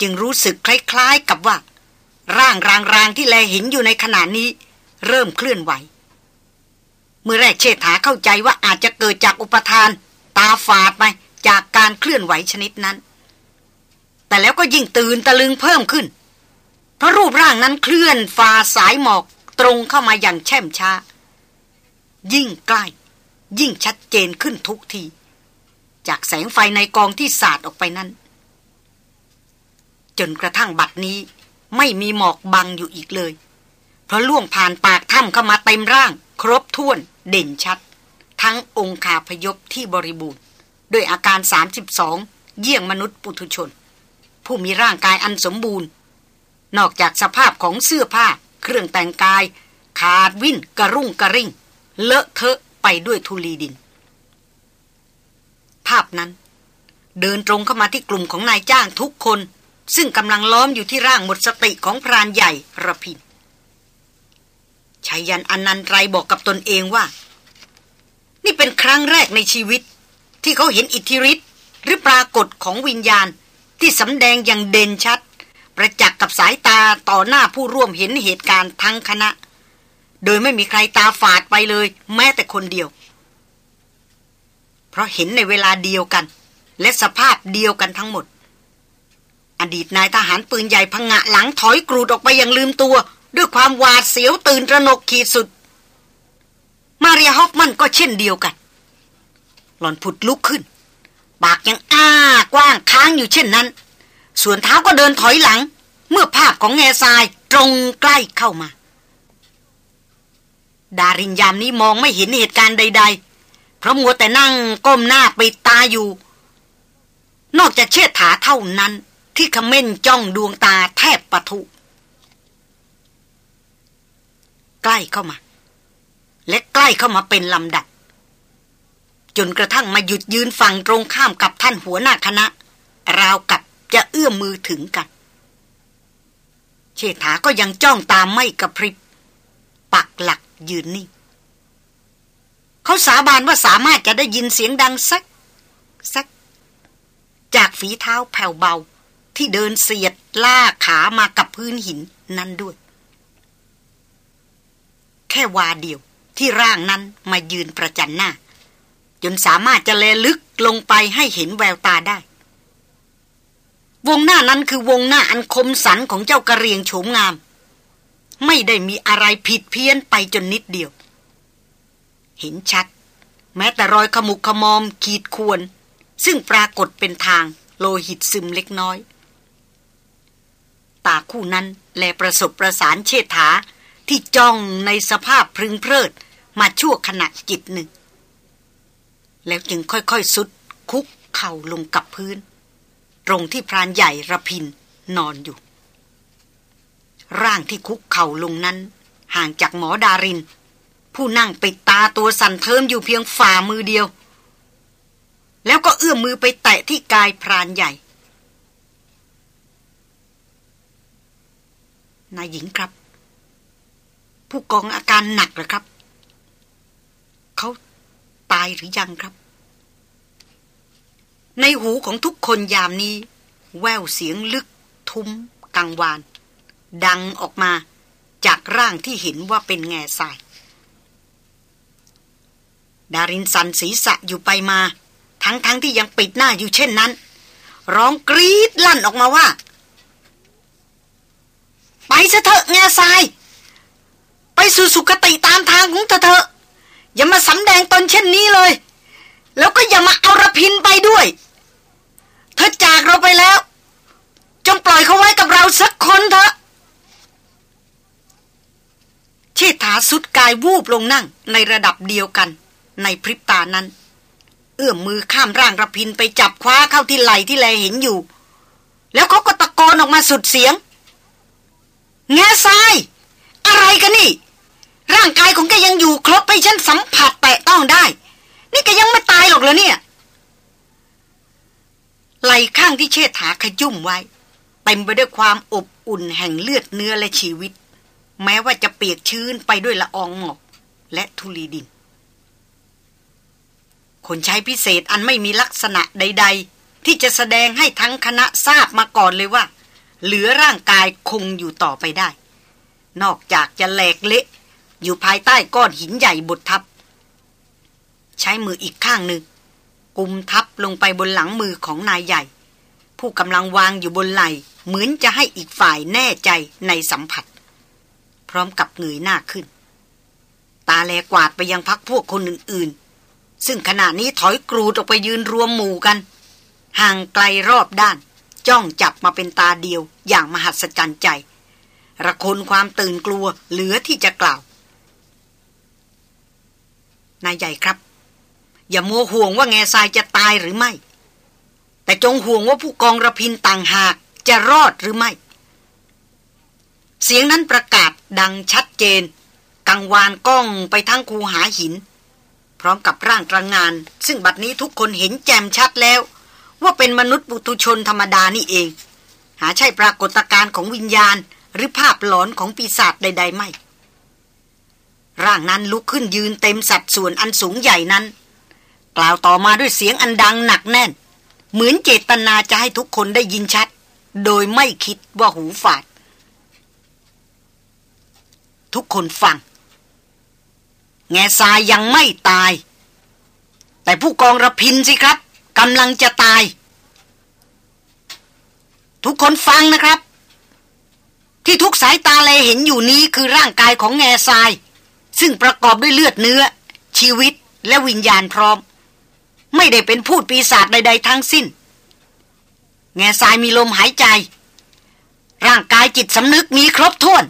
จึงรู้สึกคล้ายๆกับว่า ร่างรางๆที่แลเห็นอยู่ในขณะนี้ เริ่มเคลื่อนไหว เมื่อแรกเชษฐาเข้าใจว่าอาจจะเกิดจากอุปทาน ตาฝาดไปจากการเคลื่อนไหวชนิดนั้น แต่แล้วก็ยิ่งตื่นตะลึงเพิ่มขึ้น เพราะรูปร่างนั้นเคลื่อนฝ่าสายหมอกตรงเข้ามาอย่างแช่มช้า ยิ่งใกล้ ยิ่งชัดเจนขึ้นทุกที จากแสงไฟในกองที่สาดออกไปนั้น จนกระทั่งบัดนี้ไม่มีหมอกบังอยู่อีกเลย เพราะล่วงผ่านปากถ้ำเข้ามาเต็มร่าง ครบถ้วนเด่นชัด ทั้งองคาพยพที่บริบูรณ์ด้วยอาการ 32 เยี่ยงมนุษย์ปุถุชน ผู้มีร่างกายอันสมบูรณ์ นอกจากสภาพของเสื้อผ้า เครื่องแต่งกาย ขาดวิ่นกระรุ่งกระริ่ง เลอะเทอะไปด้วยทุลีดินาพนั้น เดินตรงเข้ามาที่กลุ่มของนายจ้างทุกคน ซึ่งกำลังล้อมอยู่ที่ร่างหมดสติของพรานใหญ่ระพินชายันอนันตรบอกกับตนเองว่า นี่เป็นครั้งแรกในชีวิต ที่เขาเห็นอิทธิฤทธิ์หรือปรากฏของวิญญาณที่สำแดงอย่างเด่นชัด ประจักษ์กับสายตาต่อหน้าผู้ร่วมเห็นเหตุการณ์ทั้งคณะ โดยไม่มีใครตาฝาดไปเลย แม้แต่คนเดียว เพราะเห็นในเวลาเดียวกัน และสภาพเดียวกันทั้งหมด อดีตนายทหารปืนใหญ่พังงะหลังถอยกรูดออกไปอย่างลืมตัว ด้วยความหวาดเสียวตื่นระหนกขีดสุด มาเรียฮอฟมันก็เช่นเดียวกัน หล่อนผุดลุกขึ้น ปากยังอ้ากว้างค้างอยู่เช่นนั้น ส่วนเท้าก็เดินถอยหลัง เมื่อภาพของแง่ทรายตรงใกล้เข้ามาดารินยามนี้มองไม่เห็นเหตุการณ์ใดๆ เพราะมัวแต่นั่งก้มหน้าปิดตาอยู่ นอกจากเชิดถาเท่านั้นที่ขม้นจ้องดวงตาแทบปะทุ ใกล้เข้ามา และใกล้เข้ามาเป็นลำดับ จนกระทั่งมาหยุดยืนฝั่งตรงข้ามกับท่านหัวหน้าคณะ ราวกับจะเอื้อมมือถึงกัน เชษฐาก็ยังจ้องตามไม่กระพริบปักหลักยืนนิ่ง เขาสาบานว่าสามารถจะได้ยินเสียงดังสักสัก จากฝีเท้าแผ่วเบา ที่เดินเสียดล่าขามากับพื้นหินนั้นด้วย แค่วาเดียวที่ร่างนั้นมายืนประจันหน้า จนสามารถจะแลลึกลงไปให้เห็นแววตาได้ วงหน้านั้นคือวงหน้าอันคมสันของเจ้ากระเรียงโฉมงาม ไม่ได้มีอะไรผิดเพี้ยนไปจนนิดเดียว เห็นชัด แม้แต่รอยขมุกขมอมขีดควร ซึ่งปรากฏเป็นทางโลหิตซึมเล็กน้อย ตาคู่นั้นแลประสบประสานเชษฐาที่จ้องในสภาพพึงเพลิดมาชั่วขณะจิตหนึ่ง แล้วจึงค่อยๆสุดคุกเข่าลงกับพื้น ตรงที่พรานใหญ่ระพินนอนอยู่ ร่างที่คุกเข่าลงนั้น ห่างจากหมอดาริน ผู้นั่งปิดตาตัวสั่นเทิมอยู่เพียงฝ่ามือเดียว แล้วก็เอื้อมมือไปแตะที่กายพรานใหญ่ นายหญิงครับ ผู้กองอาการหนักหรอครับ เขาตายหรือยังครับ ในหูของทุกคนยามนี้ แววเสียงลึก ทุ้ม กังวาน ดังออกมาจากร่างที่เห็นว่าเป็นแง่ทราย ดารินสันศีรษะอยู่ไปมา ทั้งๆทที่ยังปิดหน้าอยู่เช่นนั้น ร้องกรีดลั่นออกมาว่า ไปซะเถอะแง่ทราย ไปสู่สุคติตามทางของเธอเถอะอย่ามาสำแดงตนเช่นนี้เลย แล้วก็อย่ามาเอาระพินไปด้วย เธอจากเราไปแล้ว จงปล่อยเขาไว้กับเราสักคนเถอะเชษฐาสุดกายวูบลงนั่งในระดับเดียวกัน ในพริบตานั้น เอื้อมมือข้ามร่างระพินไปจับคว้าเข้าที่ไหล่ที่แลเห็นอยู่ แล้วเขาก็ตะโกนออกมาสุดเสียง แง่ทราย อะไรกันนี่ ร่างกายของแกยังอยู่ครบให้ฉันสัมผัสแตะต้องได้ นี่แกยังไม่ตายหรอกเหรอเนี่ยไหล่ข้างที่เชษฐาขยุ่มไว้เต็มไปด้วยความอบอุ่นแห่งเลือดเนื้อและชีวิต แม้ว่าจะเปียกชื้นไปด้วยละอองหมอกและทุลีดิน คนใช้พิเศษอันไม่มีลักษณะใด ๆ ที่จะแสดงให้ทั้งคณะทราบมาก่อนเลยว่า เหลือร่างกายคงอยู่ต่อไปได้ นอกจากจะแหลกเละ อยู่ภายใต้ก้อนหินใหญ่บดทับ ใช้มืออีกข้างหนึ่งกุมทับลงไปบนหลังมือของนายใหญ่ ผู้กำลังวางอยู่บนไหลเหมือนจะให้อีกฝ่ายแน่ใจในสัมผัส พร้อมกับเงยหน้าขึ้น ตาแลกวาดไปยังพักพวกคนอื่นๆ ซึ่งขณะนี้ถอยกรูดออกไปยืนรวมหมู่กัน ห่างไกลรอบด้าน จ้องจับมาเป็นตาเดียวอย่างมหัศจรรย์ใจ ระคนความตื่นกลัวเหลือที่จะกล่าวนายใหญ่ครับ อย่ามัวห่วงว่าแง่ทรายจะตายหรือไม่ แต่จงห่วงว่าผู้กองระพินต่างหากจะรอดหรือไม่ เสียงนั้นประกาศดังชัดเจน กังวานก้องไปทั้งคูหาหิน พร้อมกับร่างกระงาน ซึ่งบัดนี้ทุกคนเห็นแจ่มชัดแล้ว ว่าเป็นมนุษย์ปุตุชนธรรมดานี่เอง หาใช่ปรากฏการณ์ของวิญญาณ หรือภาพหลอนของปีศาจใด ๆ ไม่ ร่างนั้นลุกขึ้นยืนเต็มสัดส่วนอันสูงใหญ่นั้น กล่าวต่อมาด้วยเสียงอันดังหนักแน่น เหมือนเจตนาจะให้ทุกคนได้ยินชัด โดยไม่คิดว่าหูฝาด ทุกคนฟัง แง่ทรายยังไม่ตาย แต่ผู้กองระพินสิครับกำลังจะตาย ทุกคนฟังนะครับ ที่ทุกสายตาเลเห็นอยู่นี้คือร่างกายของแง่ทราย ซึ่งประกอบด้วยเลือดเนื้อ ชีวิตและวิญญาณพร้อม ไม่ได้เป็นพูดปีศาจใด ๆ ทั้งสิ้น แง่ทรายมีลมหายใจ ร่างกายจิตสำนึกมีครบถ้วน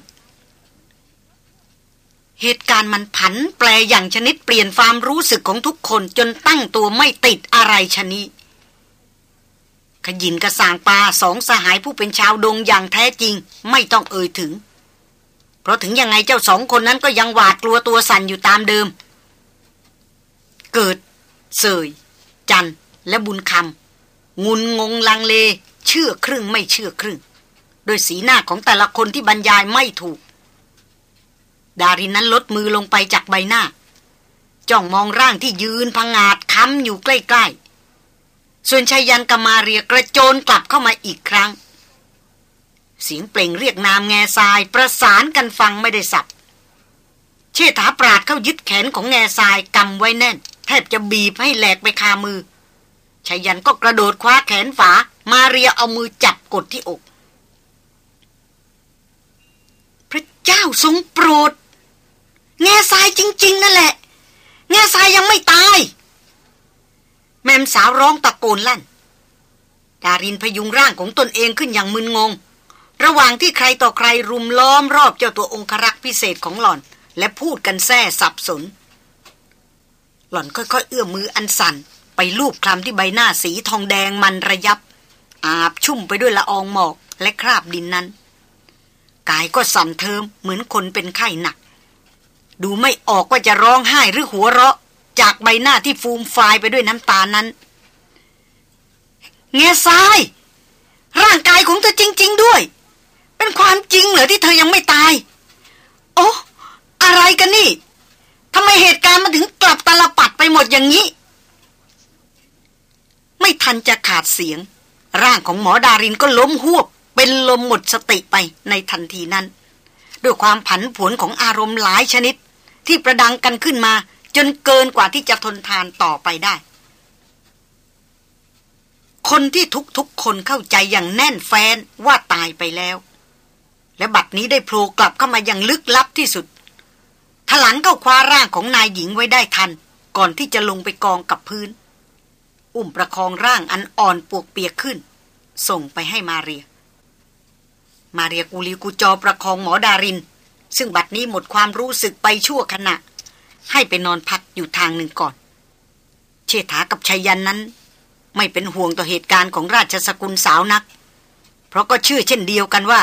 เหตุการณ์มันผันแปลอย่างชนิดเปลี่ยนความรู้สึกของทุกคนจนตั้งตัวไม่ติดอะไรชนิดขยินกระสางปลาสองสหายผู้เป็นชาวดงอย่างแท้จริง ไม่ต้องเอ่ยถึง เพราะถึงยังไงเจ้าสองคนนั้นก็ยังหวาดกลัวตัวสั่นอยู่ตามเดิม เกิด เสย จันและบุญคำงุนงงลังเล เชื่อครึ่งไม่เชื่อครึ่ง โดยสีหน้าของแต่ละคนที่บรรยายไม่ถูก ดารินนั้นลดมือลงไปจากใบหน้า จ้องมองร่างที่ยืนพังงาดค้ำอยู่ใกล้ๆ ส่วนชายันกมาเรียกระโจนกลับเข้ามาอีกครั้ง เสียงเปล่งเรียกนามแง่ทรายประสานกันฟังไม่ได้สับเชษฐาปราดเข้ายึดแขนของแง่ทรายกำไว้แน่น แทบจะบีบให้แหลกไปคามือชายันก็กระโดดคว้าแขนฝา มาเรียเอามือจับกดที่อก พระเจ้าทรงโปรด แง่ทรายจริง ๆ นั่นแหละ แง่ทรายยังไม่ตาย แม่มสาวร้องตะโกนลั่น ดารินพยุงร่างของตนเองขึ้นอย่างมึนงง ระหว่างที่ใครต่อใครรุมล้อมรอบเจ้าตัวองครักษ์พิเศษของหล่อน และพูดกันแซ่สับสน หล่อนค่อยๆ เอื้อมมืออันสั่น ไปลูบคลำที่ใบหน้าสีทองแดงมันระยับ อาบชุ่มไปด้วยละอองหมอกและคราบดินนั้น กายก็สั่นเทิมเหมือนคนเป็นไข้หนัก ดูไม่ออกว่าจะร้องไห้หรือหัวเราะ จากใบหน้าที่ฟูมฟายไปด้วยน้ำตานั้น เงซาย ร่างกายของเธอจริง ๆ ด้วย เป็นความจริงเหรอที่เธอยังไม่ตาย โอ้อะไรกันนี่ทำไมเหตุการณ์มันถึงกลับตลปัดไปหมดอย่างนี้ ไม่ทันจะขาดเสียง ร่างของหมอดารินก็ล้มหวบ เป็นลมหมดสติไปในทันทีนั้นด้วยความผันผวนของอารมณ์หลายชนิด ที่ประดังกันขึ้นมา จนเกินกว่าที่จะทนทานต่อไปได้ คนที่ทุกๆคนเข้าใจอย่างแน่นแฟ้นว่าตายไปแล้ว และบัดนี้ได้โผล่กลับเข้ามาอย่างลึกลับที่สุดถลันเข้าคว้าร่างของนายหญิงไว้ได้ทัน ก่อนที่จะลงไปกองกับพื้น อุ้มประคองร่างอันอ่อนปวกเปียกขึ้น ส่งไปให้มาเรีย มาเรียกูลีกูจอประคองหมอดาริน ซึ่งบัดนี้หมดความรู้สึกไปชั่วขณะ ให้ไปนอนพักอยู่ทางหนึ่งก่อน เชษฐากับชัยยันนั้น ไม่เป็นห่วงต่อเหตุการณ์ของราชสกุลสาวนัก เพราะก็เชื่อเช่นเดียวกันว่า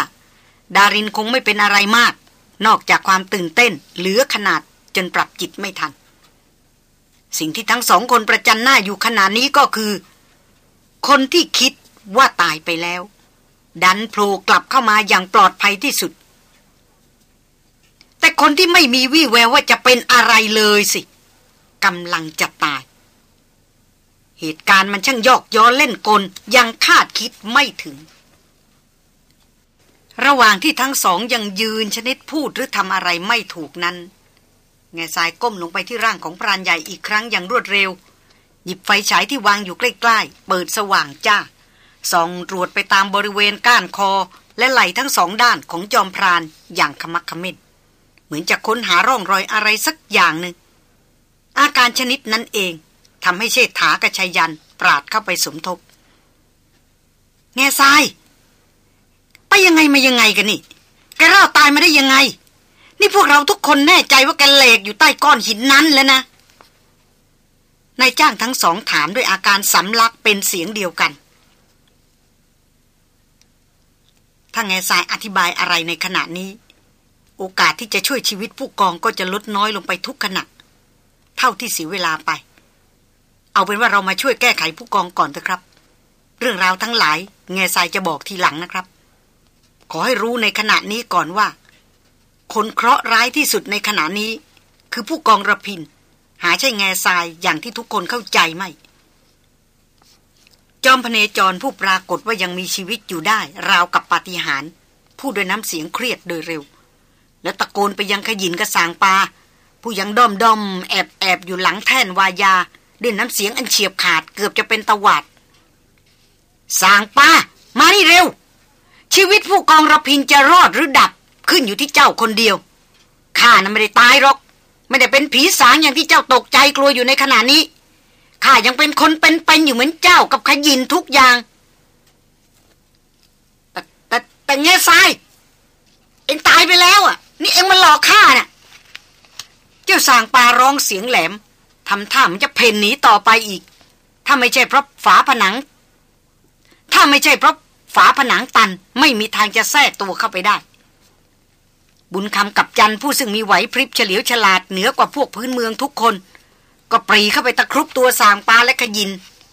ดารินคงไม่เป็นอะไรมาก นอกจากความตื่นเต้นเหลือขนาดจนปรับจิตไม่ทัน สิ่งที่ทั้งสองคนประจันหน้าอยู่ขณะนี้ก็คือ คนที่คิดว่าตายไปแล้ว ดันโผล่กลับเข้ามาอย่างปลอดภัยที่สุด คนที่ไม่มีวี่แววว่าจะเป็นอะไรเลยสิกำลังจะตาย เหตุการณ์มันช่างยอกย้อนเล่นกลยังคาดคิดไม่ถึง ระหว่างที่ทั้งสองยังยืนชนิดพูดหรือทำอะไรไม่ถูกนั้นแง่ทรายก้มลงไปที่ร่างของพรานใหญ่อีกครั้งอย่างรวดเร็ว หยิบไฟฉายที่วางอยู่ใกล้ๆ เปิดสว่างจ้าส่องตรวจไปตามบริเวณก้านคอและไหล่ทั้งสองด้านของจอมพรานอย่างขมักขม้น เหมือนจะค้นหาร่องรอยอะไรสักอย่างหนึ่ง อาการชนิดนั้นเองทำให้เชษฐากระชัยยันปราดเข้าไปสมทบ แง่ทราย ไปยังไงมายังไงกันนี่แกรอดตายมาได้ยังไง นี่พวกเราทุกคนแน่ใจว่าแกเหลกอยู่ใต้ก้อนหินนั้นแล้วนะนายจ้างทั้งสองถามด้วยอาการสำลักเป็นเสียงเดียวกัน ถ้าแง่ทรายอธิบายอะไรในขณะนี้ โอกาสที่จะช่วยชีวิตผู้กองก็จะลดน้อยลงไปทุกขณะ เท่าที่เสียเวลาไป เอาเป็นว่าเรามาช่วยแก้ไขผู้กองก่อนเถอะครับ เรื่องราวทั้งหลาย แง่ทรายจะบอกทีหลังนะครับ ขอให้รู้ในขณะนี้ก่อนว่า คนเคราะห์ร้ายที่สุดในขณะนี้ คือผู้กองระพิน หาใช่แง่ทรายอย่างที่ทุกคนเข้าใจไหมจอมพเนจรผู้ปรากฏว่ายังมีชีวิตอยู่ได้ ราวกับปาฏิหาริย์พูดด้วยน้ำเสียงเครียดโดยเร็ว แล้วตะโกนไปยังขยินกระสางปลาผู้ยังด้อมด้อมแอบแอบอยู่หลังแท่นวายา ด้วยน้ำเสียงอันเฉียบขาดเกือบจะเป็นตะวัดสางปลามานี่เร็ว ชีวิตผู้กองระพินจะรอดหรือดับขึ้นอยู่ที่เจ้าคนเดียวข้านั้นไม่ได้ตายหรอก ไม่ได้เป็นผีสางอย่างที่เจ้าตกใจกลัวอยู่ในขณะนี้ข้ายังเป็นคนเป็นๆอยู่เหมือนเจ้ากับขยินทุกอย่าง แต่แต่แต่เงี้ยทรายเอ็งตายไปแล้วอะ นี่เองมาหลอกข้าน่ะ เจ้าสางปลาร้องเสียงแหลมทำท่ามันจะเพ่นหนีต่อไปอีก ถ้าไม่ใช่เพราะฝาผนัง ถ้าไม่ใช่เพราะฝาผนังตันไม่มีทางจะแทรกตัวเข้าไปได้ บุญคำกับจันผู้ซึ่งมีไหวพริบเฉลียวฉลาดเหนือกว่าพวกพื้นเมืองทุกคน ก็ปรีเข้าไปตะครุบตัวสางปลาและขยิน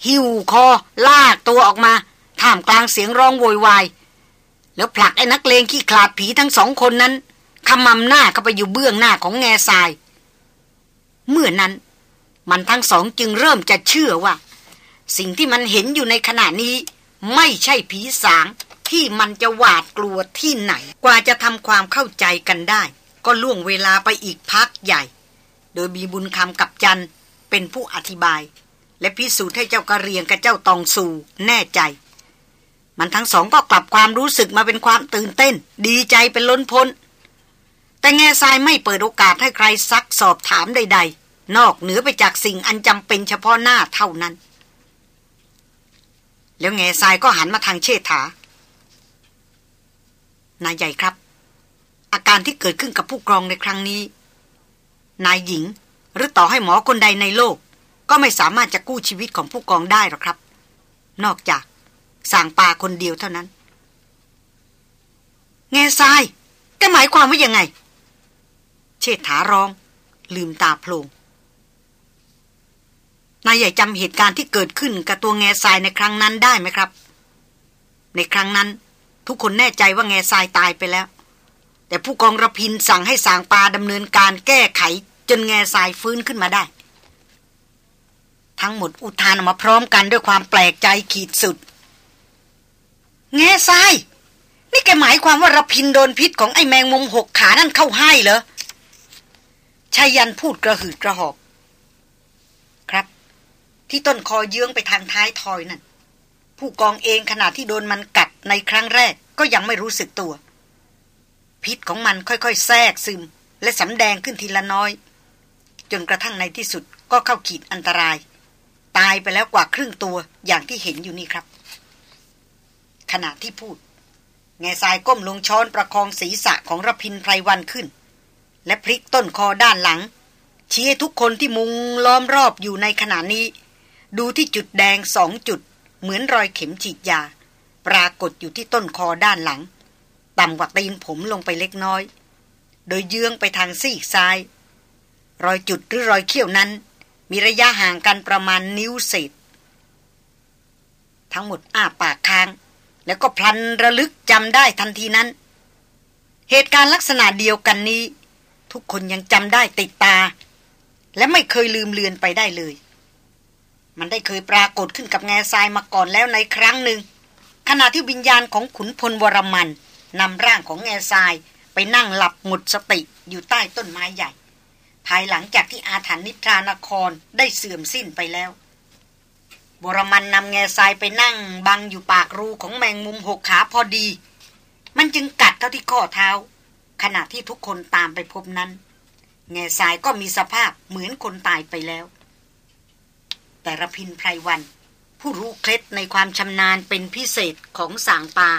หิวคอ ลากตัวออกมาท่ามกลางเสียงร้องโวยวาย แล้วผลักไอ้นักเลงขี้ขลาดผีทั้งสองคนนั้น ขมำหน้าเข้าไปอยู่เบื้องหน้าของแง่ทราย เมื่อนั้น มันทั้งสองจึงเริ่มจะเชื่อว่า สิ่งที่มันเห็นอยู่ในขณะนี้ ไม่ใช่ผีสางที่มันจะหวาดกลัวที่ไหน กว่าจะทำความเข้าใจกันได้ ก็ล่วงเวลาไปอีกพักใหญ่ โดยมีบุญคำกับจันเป็นผู้อธิบาย และพิสูจน์ให้เจ้ากระเรียงกับเจ้าตองสูแน่ใจ มันทั้งสองก็กลับความรู้สึกมาเป็นความตื่นเต้น ดีใจเป็นล้นพ้น แต่แง่ทรายไม่เปิดโอกาสให้ใครซักสอบถามใด ๆ นอกเหนือไปจากสิ่งอันจำเป็นเฉพาะหน้าเท่านั้น แล้วแง่ทรายก็หันมาทางเชษฐานายใหญ่ครับ อาการที่เกิดขึ้นกับผู้กรองในครั้งนี้ นายหญิง หรือต่อให้หมอคนใดในโลก ก็ไม่สามารถจะกู้ชีวิตของผู้กองได้หรอกครับ นอกจากสั่งปาคนเดียวเท่านั้น แง่ทรายแกหมายความว่ายังไง ชษฐาร้อง ลืมตาโพลงนายใหญ่จำเหตุการณ์ที่เกิดขึ้นกับตัวแง่ทรายในครั้งนั้นได้ไหมครับ ในครั้งนั้น ทุกคนแน่ใจว่าแง่ทรายตายไปแล้ว แต่ผู้กองระพินสั่งให้สางปาดำเนินการแก้ไข จนแง่ทรายฟื้นขึ้นมาได้ ทั้งหมดอุทานออกมาพร้อมกันด้วยความแปลกใจขีดสุด แง่ทราย นี่แกหมายความว่าระพินโดนพิษของไอ้แมงมุมหกขานั่นเข้าให้เหรอ ชายันพูดกระหืดกระหอบ ครับ ที่ต้นคอเยื้องไปทางท้ายทอยนั่น ผู้กองเองขณะที่โดนมันกัดในครั้งแรกก็ยังไม่รู้สึกตัว พิษของมันค่อยๆ แทรกซึม และสำแดงขึ้นทีละน้อย จนกระทั่งในที่สุดก็เข้าขีดอันตราย ตายไปแล้วกว่าครึ่งตัวอย่างที่เห็นอยู่นี่ครับ ขณะที่พูดแง่ทรายก้มลงช้อนประคองศีรษะของรพินไพรวันขึ้น และพลิกต้นคอด้านหลัง ชี้ให้ทุกคนที่มุงล้อมรอบอยู่ในขณะนี้ ดูที่จุดแดงสองจุด เหมือนรอยเข็มฉีดยา ปรากฏอยู่ที่ต้นคอด้านหลัง ต่ำกว่าตีนผมลงไปเล็กน้อย โดยเยื้องไปทางซีกซ้าย รอยจุดหรือรอยเขี้ยวนั้น มีระยะห่างกันประมาณนิ้วเศษ ทั้งหมดอ้าปากค้าง แล้วก็พลันระลึกจำได้ทันทีนั้น เหตุการณ์ลักษณะเดียวกันนี้ ทุกคนยังจำได้ติดตา และไม่เคยลืมเลือนไปได้เลย มันได้เคยปรากฏขึ้นกับแง่ทรายมาก่อนแล้วในครั้งหนึ่ง ขณะที่วิญญาณของขุนพลวรมันนำร่างของแง่ทรายไปนั่งหลับหมดสติอยู่ใต้ต้นไม้ใหญ่ ภายหลังจากที่อาถรรพ์นิทรานครได้เสื่อมสิ้นไปแล้วบรมันนำแง่ทรายไปนั่ง บังอยู่ปากรูของแมงมุมหกขาพอดี มันจึงกัดเข้าที่ข้อเท้า ขณะที่ทุกคนตามไปพบนั้น แง่ทรายก็มีสภาพเหมือนคนตายไปแล้ว แต่ระพินไพรวัน ผู้รู้เคล็ดในความชำนาญเป็นพิเศษของสางปา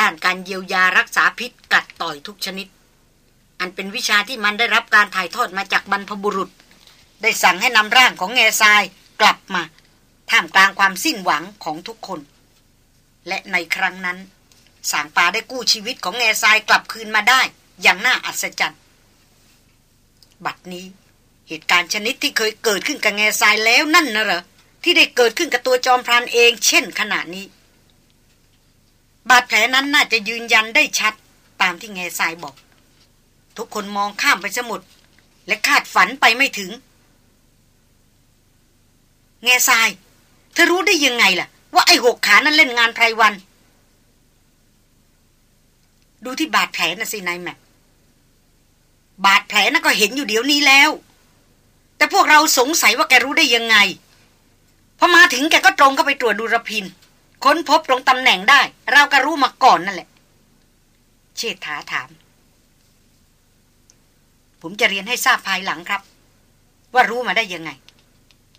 ด้านการเยียวยารักษาพิษกัดต่อยทุกชนิด อันเป็นวิชาที่มันได้รับการถ่ายทอดมาจากบรรพบุรุษ ได้สั่งให้นำร่างของแง่ทรายกลับมาท่ามกลางความสิ้นหวังของทุกคน และในครั้งนั้น สางปาได้กู้ชีวิตของแง่ทรายกลับคืนมาได้ อย่างน่าอัศจรรย์ บัดนี้ เหตุการณ์ชนิดที่เคยเกิดขึ้นกับแง่ทรายแล้วนั่นนะเหรอที่ได้เกิดขึ้นกับตัวจอมพรานเอง เช่นขณะนี้ บาดแผลนั้นน่าจะยืนยันได้ชัดตามที่แง่ทรายบอก ทุกคนมองข้ามไปสมุด และคาดฝันไปไม่ถึง แง่ทราย เธอรู้ได้ยังไงล่ะ ว่าไอ้หกขานั้นเล่นงานไพรวัน ดูที่บาดแผลนะสินายแม็ก บาดแผลน่ะก็เห็นอยู่เดี๋ยวนี้แล้ว แต่พวกเราสงสัยว่าแกรู้ได้ยังไงพอมาถึงแกก็ตรงเข้าไปตรวจดูรพิน ค้นพบตรงตำแหน่งได้ เราก็รู้มาก่อนนั่นแหละ เชษฐาถาม ผมจะเรียนให้ทราบภายหลังครับ ว่ารู้มาได้ยังไง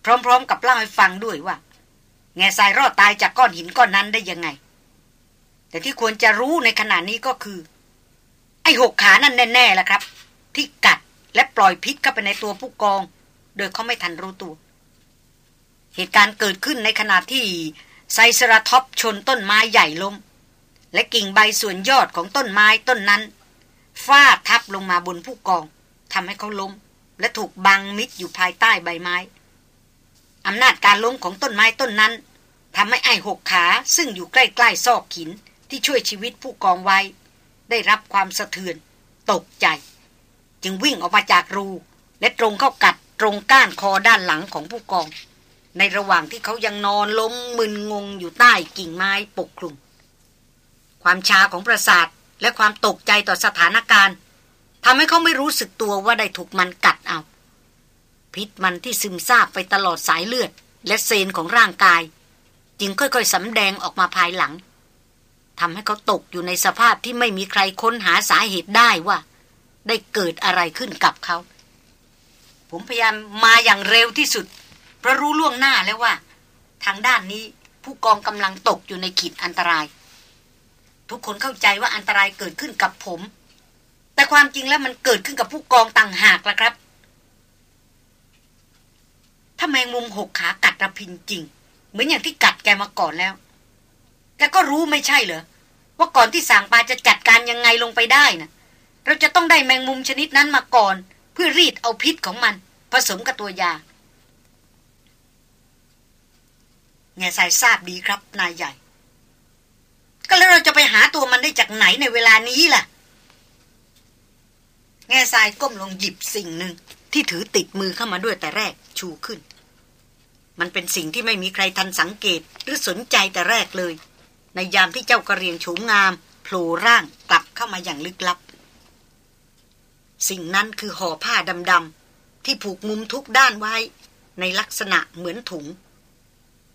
พร้อมๆ กับเล่าให้ฟังด้วยว่า แง่ทรายรอดตายจากก้อนหินก้อนนั้นได้ยังไง แต่ที่ควรจะรู้ในขณะนี้ก็คือ ไอ้หกขานั่นแน่ๆแหละครับ ที่กัดและปล่อยพิษเข้าไปในตัวผู้กอง โดยเขาไม่ทันรู้ตัว เหตุการณ์เกิดขึ้นในขณะที่ไซสราท็อปชนต้นไม้ใหญ่ล้มและกิ่งใบส่วนยอดของต้นไม้ต้นนั้นฟาดทับลงมาบนผู้กองทำให้เขาล้ม และถูกบังมิดอยู่ภายใต้ใบไม้อำนาจการล้มของต้นไม้ต้นนั้นทำให้ไอ้หกขาซึ่งอยู่ใกล้ๆซอกหินที่ช่วยชีวิตผู้กองไว้ ได้รับความสะเทือน ตกใจ จึงวิ่งออกมาจากรู และตรงเข้ากัดตรงก้านคอด้านหลังของผู้กอง ในระหว่างที่เขายังนอนล้มมึนงงอยู่ใต้กิ่งไม้ปกคลุม ความชาของประสาทและความตกใจต่อสถานการณ์ทำให้เขาไม่รู้สึกตัวว่าได้ถูกมันกัดเอา พิษมันที่ซึมซาบไปตลอดสายเลือด และเซนของร่างกาย จึงค่อยๆสำแดงออกมาภายหลังทำให้เขาตกอยู่ในสภาพที่ไม่มีใครค้นหาสาเหตุได้ว่า ได้เกิดอะไรขึ้นกับเขา ผมพยายามมาอย่างเร็วที่สุด เพราะรู้ล่วงหน้าแล้วว่า ทางด้านนี้ผู้กองกำลังตกอยู่ในขีดอันตราย ทุกคนเข้าใจว่าอันตรายเกิดขึ้นกับผม แต่ความจริงแล้วมันเกิดขึ้นกับผู้กองต่างหากละครับ ถ้าแมงมุมหกขากัดระพินจริง เหมือนอย่างที่กัดแกมาก่อนแล้วแกก็รู้ไม่ใช่เหรอว่าก่อนที่สางปาจะจัดการยังไงลงไปได้นะ เราจะต้องได้แมงมุมชนิดนั้นมาก่อน เพื่อรีดเอาพิษของมัน ผสมกับตัวยาแง่สายทราบดีครับ นายใหญ่ ก็แล้วเราจะไปหาตัวมันได้จากไหนในเวลานี้ล่ะ แง่ทรายก้มลงหยิบสิ่งหนึ่งที่ถือติดมือเข้ามาด้วยแต่แรกชูขึ้น มันเป็นสิ่งที่ไม่มีใครทันสังเกตหรือสนใจแต่แรกเลย ในยามที่เจ้ากระเรียงโฉมงามโผล่ร่างกลับเข้ามาอย่างลึกลับ สิ่งนั้นคือห่อผ้าดำๆที่ผูกมุมทุกด้านไว้ ในลักษณะเหมือนถุง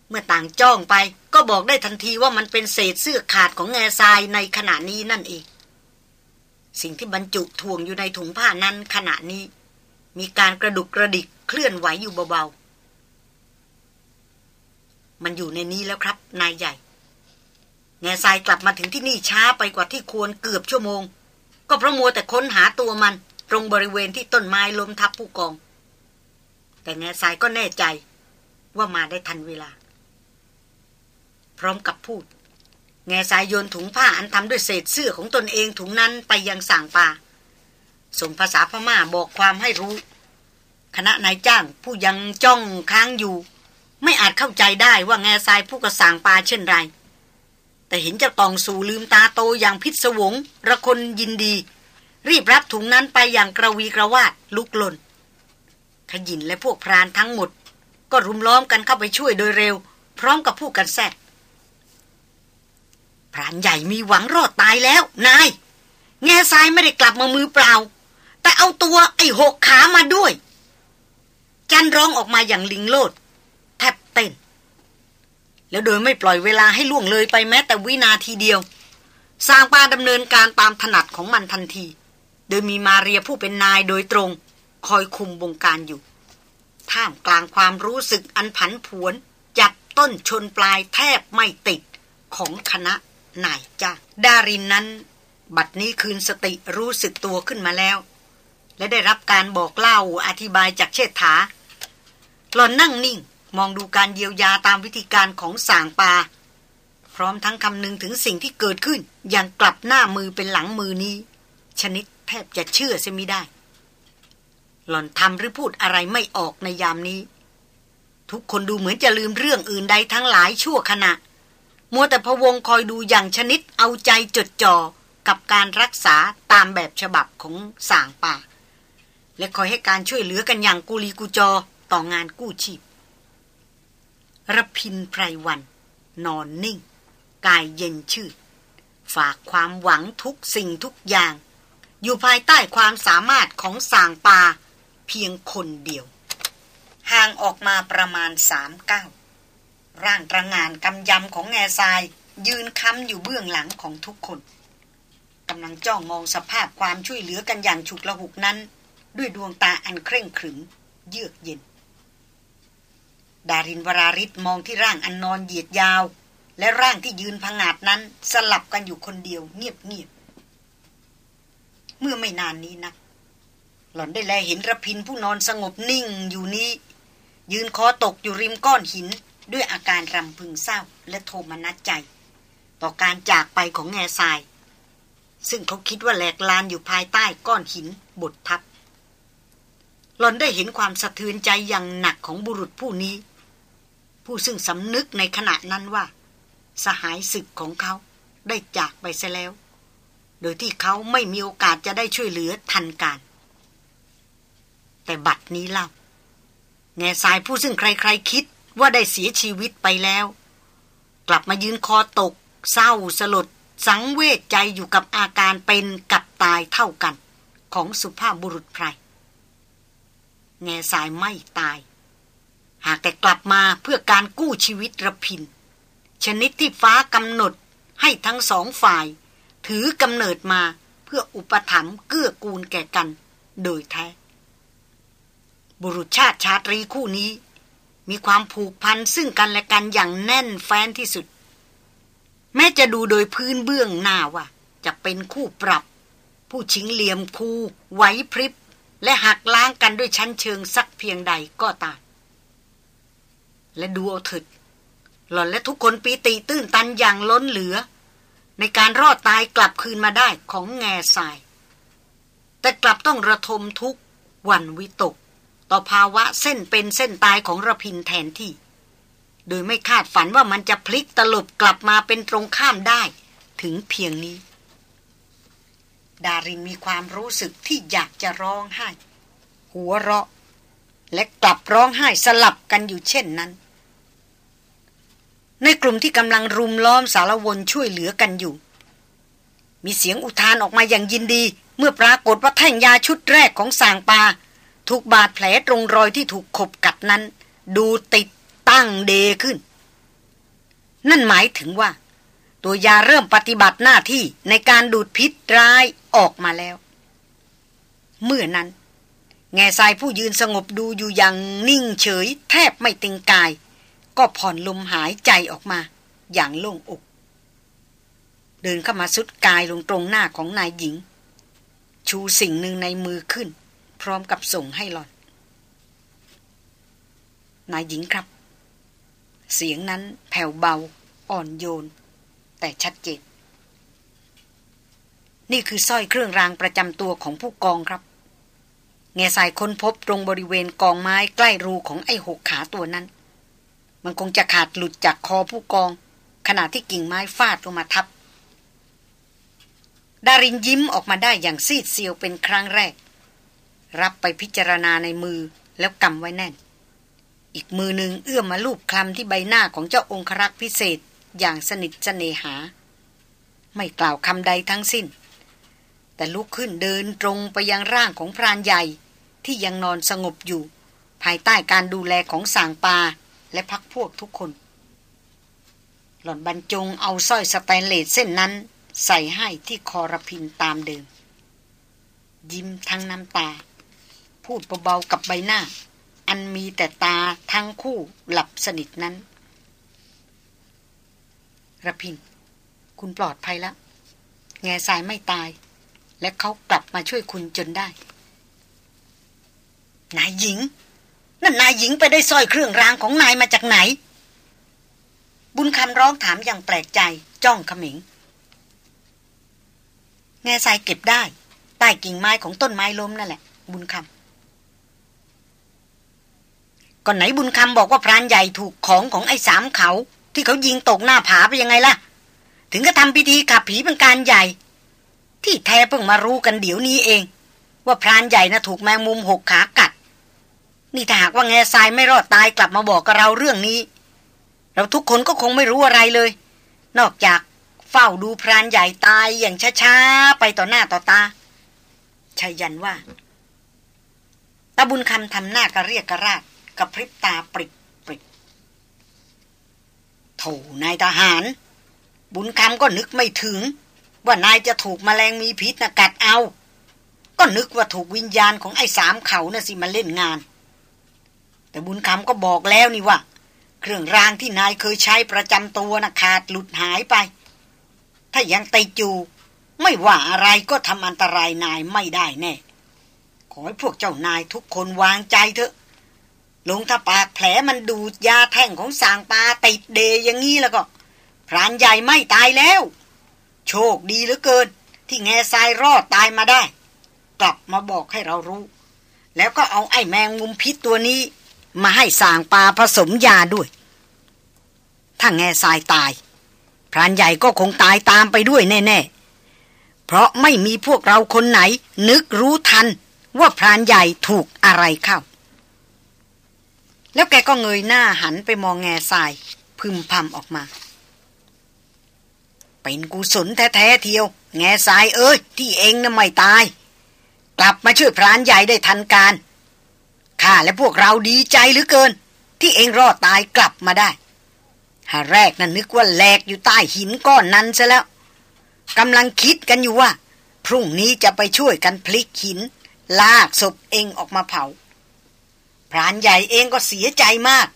เมื่อต่างจ้องไปก็บอกได้ทันทีว่ามันเป็นเศษเสื้อขาดของแง่ทรายในขณะนี้นั่นเอง สิ่งที่บรรจุทวงอยู่ในถุงผ้านั้นขณะนี้ มีการกระดุกกระดิกเคลื่อนไหวอยู่เบาๆ มันอยู่ในนี้แล้วครับ นายใหญ่แง่ทรายกลับมาถึงที่นี่ช้าไปกว่าที่ควรเกือบชั่วโมง ก็เพราะมัวแต่ค้นหาตัวมัน ตรงบริเวณที่ต้นไม้ล้มทับผู้กอง แต่แง่ทรายก็แน่ใจว่ามาได้ทันเวลา พร้อมกับพูด แง่สายโยนถุงผ้าอันทำด้วยเศษเสื้อของตนเองถุงนั้นไปยังสังป่าส่งภาษาพม่าบอกความให้รู้ คณะนายจ้างผู้ยังจ้องค้างอยู่ ไม่อาจเข้าใจได้ว่าแง่ทรายผู้กระสางปลาเช่นไร แต่เห็นเจ้าตองสู่ลืมตาโตอย่างพิศวงระคนยินดี รีบรับถุงนั้นไปอย่างกระวีกระวาดลุกลนขยินและพวกพรานทั้งหมด ก็รุมล้อมกันเข้าไปช่วยโดยเร็ว พร้อมกับผู้กันแซดพรานใหญ่มีหวังรอดตายแล้วนาย แง่ทรายไม่ได้กลับมามือเปล่า แต่เอาตัวไอ้หกขามาด้วย จันร้องออกมาอย่างลิงโลด แทบเต้น แล้วโดยไม่ปล่อยเวลาให้ล่วงเลยไปแม้แต่วินาทีเดียวสร้างปาดำเนินการตามถนัดของมันทันที โดยมีมาเรียผู้เป็นนายโดยตรง คอยคุมบงการอยู่ ท่ามกลางความรู้สึกอันผันผวน จับต้นชนปลายแทบไม่ติดของคณะนายจ้าดารินนั้น บัดนี้คืนสติรู้สึกตัวขึ้นมาแล้ว และได้รับการบอกเล่าอธิบายจากเชษฐาหล่อนนั่งนิ่งมองดูการเยียวยาตามวิธีการของสางปา พร้อมทั้งคำนึงถึงสิ่งที่เกิดขึ้นอย่างกลับหน้ามือเป็นหลังมือนี้ ชนิด บจะเชื่อเสียไม่ได้ หล่อนทำหรือพูดอะไรไม่ออกในยามนี้ ทุกคนดูเหมือนจะลืมเรื่องอื่นใดทั้งหลายชั่วขณะ มัวแต่พวงคอยดูอย่างชนิดเอาใจจดจ่อกับการรักษาตามแบบฉบับของส่างป่า และคอยให้การช่วยเหลือกันอย่างกุลีกุจอต่องานกู้ชีพระพินไพรวัน นอนนิ่ง กายเย็นชื่นฝากความหวังทุกสิ่งทุกอย่าง อยู่ภายใต้ความสามารถของสางปาเพียงคนเดียว ห่างออกมาประมาณสามเก้าร่างตระงานกำยำของแง่ทรายยืนค้ำอยู่เบื้องหลังของทุกคนกำลังจ้องมองสภาพความช่วยเหลือกันอย่างฉุกละหุกนั้น ด้วยดวงตาอันเคร่งขรึม เยือกเย็น ดารินวราริศมองที่ร่างอันนอนเหยียดยาว และร่างที่ยืนพังาดนั้นสลับกันอยู่คนเดียวเงียบ เมื่อไม่นานนี้นะหล่อนได้แลเห็นระพินผู้นอนสงบนิ่งอยู่นี้ ยืนคอตกอยู่ริมก้อนหิน ด้วยอาการรำพึงเศร้าและโทมนัสใจ ต่อการจากไปของแง่ทราย ซึ่งเขาคิดว่าแหลกลานอยู่ภายใต้ก้อนหินบดทับ หล่อนได้เห็นความสะเทือนใจอย่างหนักของบุรุษผู้นี้ ผู้ซึ่งสำนึกในขณะนั้นว่า สหายศึกของเขาได้จากไปซะแล้ว โดยที่เขาไม่มีโอกาสจะได้ช่วยเหลือทันการ แต่บัดนี้เล่าแง่สายผู้ซึ่งใครๆคิดว่าได้เสียชีวิตไปแล้ว กลับมายืนคอตก เศร้าสลด สังเวชใจอยู่กับอาการเป็นกับตายเท่ากัน ของสุภาพบุรุษไพรแง่สายไม่ตาย หากแต่กลับมาเพื่อการกู้ชีวิตระพิน ชนิดที่ฟ้ากำหนดให้ทั้งสองฝ่าย ถือกำเนิดมาเพื่ออุปถัมภ์เกื้อกูลแก่กัน โดยแท้ บุรุษชาติชาตรีคู่นี้ มีความผูกพันซึ่งกันและกันอย่างแน่นแฟ้นที่สุด แม้จะดูโดยพื้นเบื้องหน้าว่า จะเป็นคู่ปรับ ผู้ชิงเหลี่ยมคูไหวพริบ และหักล้างกันด้วยชั้นเชิงสักเพียงใดก็ตามและดูเอาถิดหล่อนและทุกคนปีติตื้นตันอย่างล้นเหลือ ในการรอดตายกลับคืนมาได้ของแง่ทราย แต่กลับต้องระทมทุกวันวิตก ต่อภาวะเส้นเป็นเส้นตายของระพินแทนที่ โดยไม่คาดฝันว่ามันจะพลิกตลบกลับมาเป็นตรงข้ามได้ ถึงเพียงนี้ ดารินมีความรู้สึกที่อยากจะร้องไห้ หัวเราะ และกลับร้องไห้สลับกันอยู่เช่นนั้น ในกลุ่มที่กำลังรุมล้อมสารวนช่วยเหลือกันอยู่ มีเสียงอุทานออกมาอย่างยินดี เมื่อปรากฏว่าแท่งยาชุดแรกของสางปา ถูกบาดแผลตรงรอยที่ถูกขบกัดนั้น ดูติดตั้งเดขึ้น นั่นหมายถึงว่า ตัวยาเริ่มปฏิบัติหน้าที่ในการดูดพิษร้ายออกมาแล้ว เมื่อนั้น แง่ทรายผู้ยืนสงบดูอยู่อย่างนิ่งเฉย แทบไม่ติงกาย ก็ผ่อนลมหายใจออกมา อย่างโล่งอก เดินเข้ามาสุดกายลงตรงหน้าของนายหญิง ชูสิ่งหนึ่งในมือขึ้น พร้อมกับส่งให้หลอน นายหญิงครับ เสียงนั้นแผ่วเบา อ่อนโยน แต่ชัดเจนนี่คือสร้อยเครื่องรางประจำตัวของผู้กองครับแง่สายค้นพบตรงบริเวณกองไม้ใกล้รูของไอ้หกขาตัวนั้น มันคงจะขาดหลุดจากคอผู้กอง ขณะที่กิ่งไม้ฟาดลงมาทับ ดารินยิ้มออกมาได้อย่างซีดเซียวเป็นครั้งแรก รับไปพิจารณาในมือแล้วกำไว้แน่น อีกมือหนึ่งเอื้อมมาลูบคลำที่ใบหน้าของเจ้าองครักษ์พิเศษอย่างสนิทเสนหา ไม่กล่าวคำใดทั้งสิ้น แต่ลุกขึ้นเดินตรงไปยังร่างของพรานใหญ่ที่ยังนอนสงบอยู่ ภายใต้การดูแลของสางปา และพักพวกทุกคน หล่อนบรรจงเอาสร้อยสแตนเลสเส้นนั้น ใส่ให้ที่คอรพินตามเดิม ยิ้มทั้งน้ำตา พูดเบาๆกับใบหน้า อันมีแต่ตาทั้งคู่หลับสนิทนั้นระพิน คุณปลอดภัยแล้วแง่สายไม่ตาย และเขากลับมาช่วยคุณจนได้ นายหญิง นั่นนายหญิงไปได้สร้อยเครื่องรางของนายมาจากไหน บุญคำร้องถามอย่างแปลกใจจ้องขมิง แง่สายเก็บได้ ใต้กิ่งไม้ของต้นไม้ล้มนั่นแหละ บุญคำก่อนไหนบุญคำบอกว่าพรานใหญ่ถูกของของไอ้สามเขา ที่เขายิงตกหน้าผาไปยังไงล่ะ ถึงก็ทำพิธีขับผีเป็นการใหญ่ ที่แท้เพิ่งมารู้กันเดี๋ยวนี้เอง ว่าพรานใหญ่นะ่ะถูกแมงมุมหกขากัด นี่ถ้าหากว่าแง่ทรายไม่รอดตายกลับมาบอกกับเราเรื่องนี้ เราทุกคนก็คงไม่รู้อะไรเลย นอกจากเฝ้าดูพรานใหญ่ตายอย่างช้าๆ ไปต่อหน้าต่อตาชัยยันว่าตาบุญคำทำหน้ากระเรียกกระราดกระพริบตาปริบโถนายทหาร บุญคำก็นึกไม่ถึง ว่านายจะถูกมแมลงมีพิษนะกัดเอา ก็นึกว่าถูกวิญญาณของไอ้สามเขานะ่ะสิมาเล่นงาน แต่บุญคำก็บอกแล้วนี่ว่า เครื่องรางที่นายเคยใช้ประจำตัวนะขาดหลุดหายไป ถ้ายังไติดอยู่ไม่ว่าอะไรก็ทำอันตรายนายไม่ได้แน่ ขอให้พวกเจ้านายทุกคนวางใจเถอะลงถ้าปากแผลมันดูดยาแท่งของสางปลาติดเดยอย่างนี้แล้วก็พรานใหญ่ไม่ตายแล้ว โชคดีเหลือเกิน ที่แง่ทรายรอดตายมาได้ กลับมาบอกให้เรารู้ แล้วก็เอาไอ้แมงมุมพิษตัวนี้ มาให้สางปลาผสมยาด้วย ถ้าแง่ทรายตาย พรานใหญ่ก็คงตายตามไปด้วยแน่ ๆ เพราะไม่มีพวกเราคนไหน นึกรู้ทันว่าพรานใหญ่ถูกอะไรเข้า แล้วแกก็เงยหน้าหันไปมองแง่ทราย พึมพำออกมา เป็นกุศลแท้ๆเทียว แง่ทรายเอ้ยที่เองน่ะไม่ตาย กลับมาช่วยพรานใหญ่ได้ทันการ ข้าและพวกเราดีใจเหลือเกิน ที่เองรอดตายกลับมาได้หาแรกนั้นนึกว่าแหลกอยู่ใต้หินก้อนนั้นซะแล้วกำลังคิดกันอยู่ว่า พรุ่งนี้จะไปช่วยกันพลิกหิน ลากศพเองออกมาเผาพรานใหญ่เองก็เสียใจมาก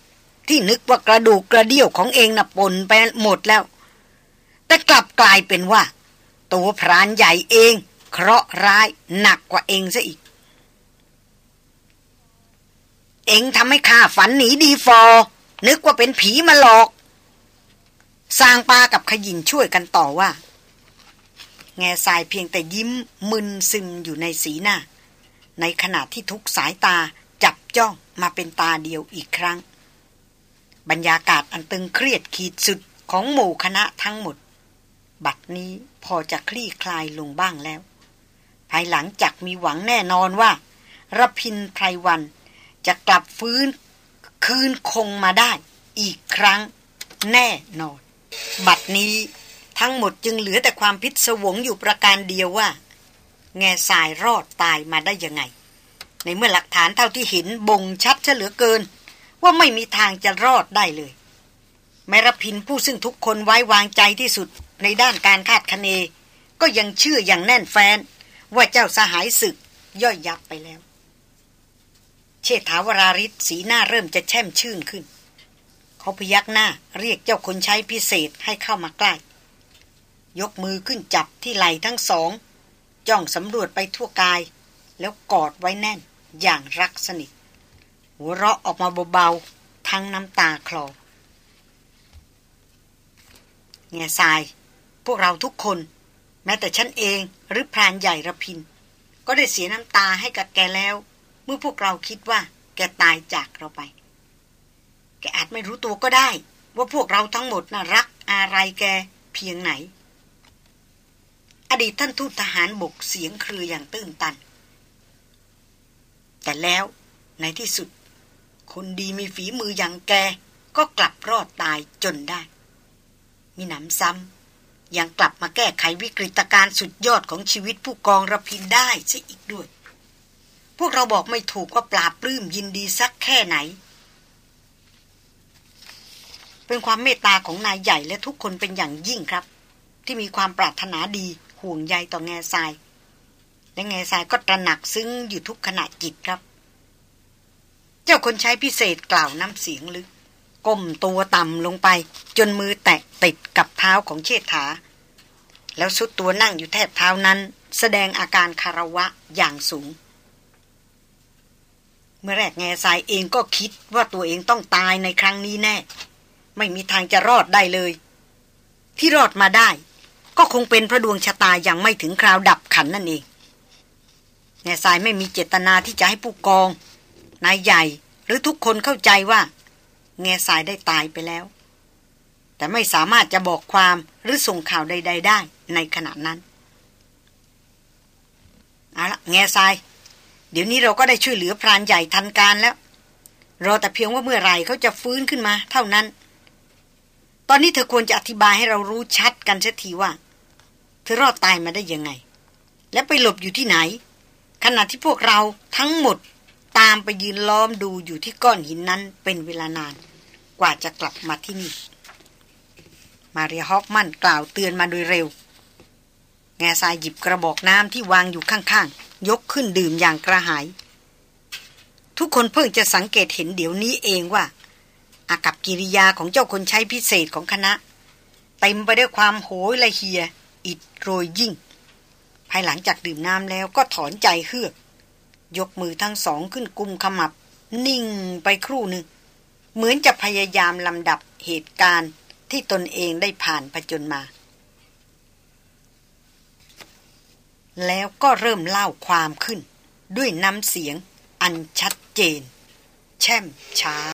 ที่นึกว่ากระดูกกระเดี่ยวของเองน่ะปนไปหมดแล้ว แต่กลับกลายเป็นว่า ตัวพรานใหญ่เอง เคราะห์ร้ายหนักกว่าเองซะอีก เองทำให้ข้าฝันหนีดีฟอ นึกว่าเป็นผีมาหลอกสร้างปากับขยินช่วยกันต่อว่า แง่ทรายเพียงแต่ยิ้มมึนซึมอยู่ในสีหน้า ในขณะที่ทุกสายตาจับจ้องมาเป็นตาเดียวอีกครั้ง บรรยากาศอันตึงเครียดขีดสุดของหมู่คณะทั้งหมด บัดนี้พอจะคลี่คลายลงบ้างแล้ว ภายหลังจากมีหวังแน่นอนว่ารพินไพรวัน จะกลับฟื้นคืนคงมาได้อีกครั้งแน่นอน บัดนี้ทั้งหมดจึงเหลือแต่ความพิศวงอยู่ประการเดียวว่า แง่สายรอดตายมาได้ยังไง ในเมื่อหลักฐานเท่าที่เห็นบ่งชัดเหลือเกิน ว่าไม่มีทางจะรอดได้เลย แมรพินผู้ซึ่งทุกคนไว้วางใจที่สุดในด้านการคาดคะเน ก็ยังเชื่ออย่างแน่นแฟน ว่าเจ้าสหายศึกย่อยยับไปแล้ว เชษฐาวราริศสีหน้าเริ่มจะแช่มชื่นขึ้น เขาพยักหน้าเรียกเจ้าคนใช้พิเศษให้เข้ามาใกล้ ยกมือขึ้นจับที่ไหล่ทั้งสอง จ้องสำรวจไปทั่วกาย แล้วกอดไว้แน่นอย่างรักสนิทหัวเราะออกมาเบาๆ ทั้งน้ำตาคลอเงียทราย พวกเราทุกคน แม้แต่ฉันเองหรือพรานใหญ่ระพิน ก็ได้เสียน้ำตาให้กับแกแล้ว เมื่อพวกเราคิดว่า แกตายจากเราไป แกอาจไม่รู้ตัวก็ได้ ว่าพวกเราทั้งหมดน่ะรักอะไรแกเพียงไหน อดีตท่านทูตทหารบกเสียงครืออย่างตื้นตัน แต่แล้วในที่สุด คนดีมีฝีมืออย่างแกก็กลับรอดตายจนได้ มีหนำซ้ำยังกลับมาแก้ไขวิกฤตการณ์สุดยอดของชีวิตผู้กองระพินได้ซะอีกด้วย พวกเราบอกไม่ถูกว่าปราบปลื้มยินดีสักแค่ไหน เป็นความเมตตาของนายใหญ่และทุกคนเป็นอย่างยิ่งครับ ที่มีความปรารถนาดีห่วงใยต่อแง่ทราย และแง่ทรายก็ตระหนักซึ้งอยู่ทุกขณะจิตครับ เจ้าคนใช้พิเศษกล่าวน้ำเสียงลึกก้มตัวต่ำลงไป จนมือแตะติดกับเท้าของเชษฐา แล้วสุดตัวนั่งอยู่แทบเท้านั้น แสดงอาการคารวะอย่างสูง มื่อแรกแง่ทรายเองก็คิดว่าตัวเองต้องตายในครั้งนี้แน่ ไม่มีทางจะรอดได้เลย ที่รอดมาได้ ก็คงเป็นพระดวงชะตายังไม่ถึงคราวดับขันนั่นเองแง่ทรายไม่มีเจตนาที่จะให้ผู้กอง นายใหญ่หรือทุกคนเข้าใจว่า แง่ทรายได้ตายไปแล้ว แต่ไม่สามารถจะบอกความหรือส่งข่าวใด ๆ ได้ในขณะนั้นเอาละแง่ทราย เดี๋ยวนี้เราก็ได้ช่วยเหลือพรานใหญ่ทันการแล้ว รอแต่เพียงว่าเมื่อไหร่เขาจะฟื้นขึ้นมา เท่านั้น ตอนนี้เธอควรจะอธิบายให้เรารู้ชัดกันเสียทีว่า เธอรอดตายมาได้ยังไง และไปหลบอยู่ที่ไหน ขณะที่พวกเราทั้งหมดตามไปยืนล้อมดูอยู่ที่ก้อนหินนั้นเป็นเวลานาน กว่าจะกลับมาที่นี่ มาเรียฮอฟมันกล่าวเตือนมาโดยเร็ว แง่ทรายหยิบกระบอกน้ำที่วางอยู่ข้างๆ ยกขึ้นดื่มอย่างกระหาย ทุกคนเพิ่งจะสังเกตเห็นเดี๋ยวนี้เองว่า อากับกิริยาของเจ้าคนใช้พิเศษของคณะ เต็มไปด้วยความโหยละเฮีย อิดโรยยิ่ง ภายหลังจากดื่มน้ำแล้วก็ถอนใจเฮือก ยกมือทั้งสองขึ้นกุมขมับ นิ่งไปครู่หนึ่ง เหมือนจะพยายามลำดับเหตุการณ์ที่ตนเองได้ผ่านผจญมา แล้วก็เริ่มเล่าความขึ้น ด้วยน้ำเสียงอันชัดเจน แช่มช้า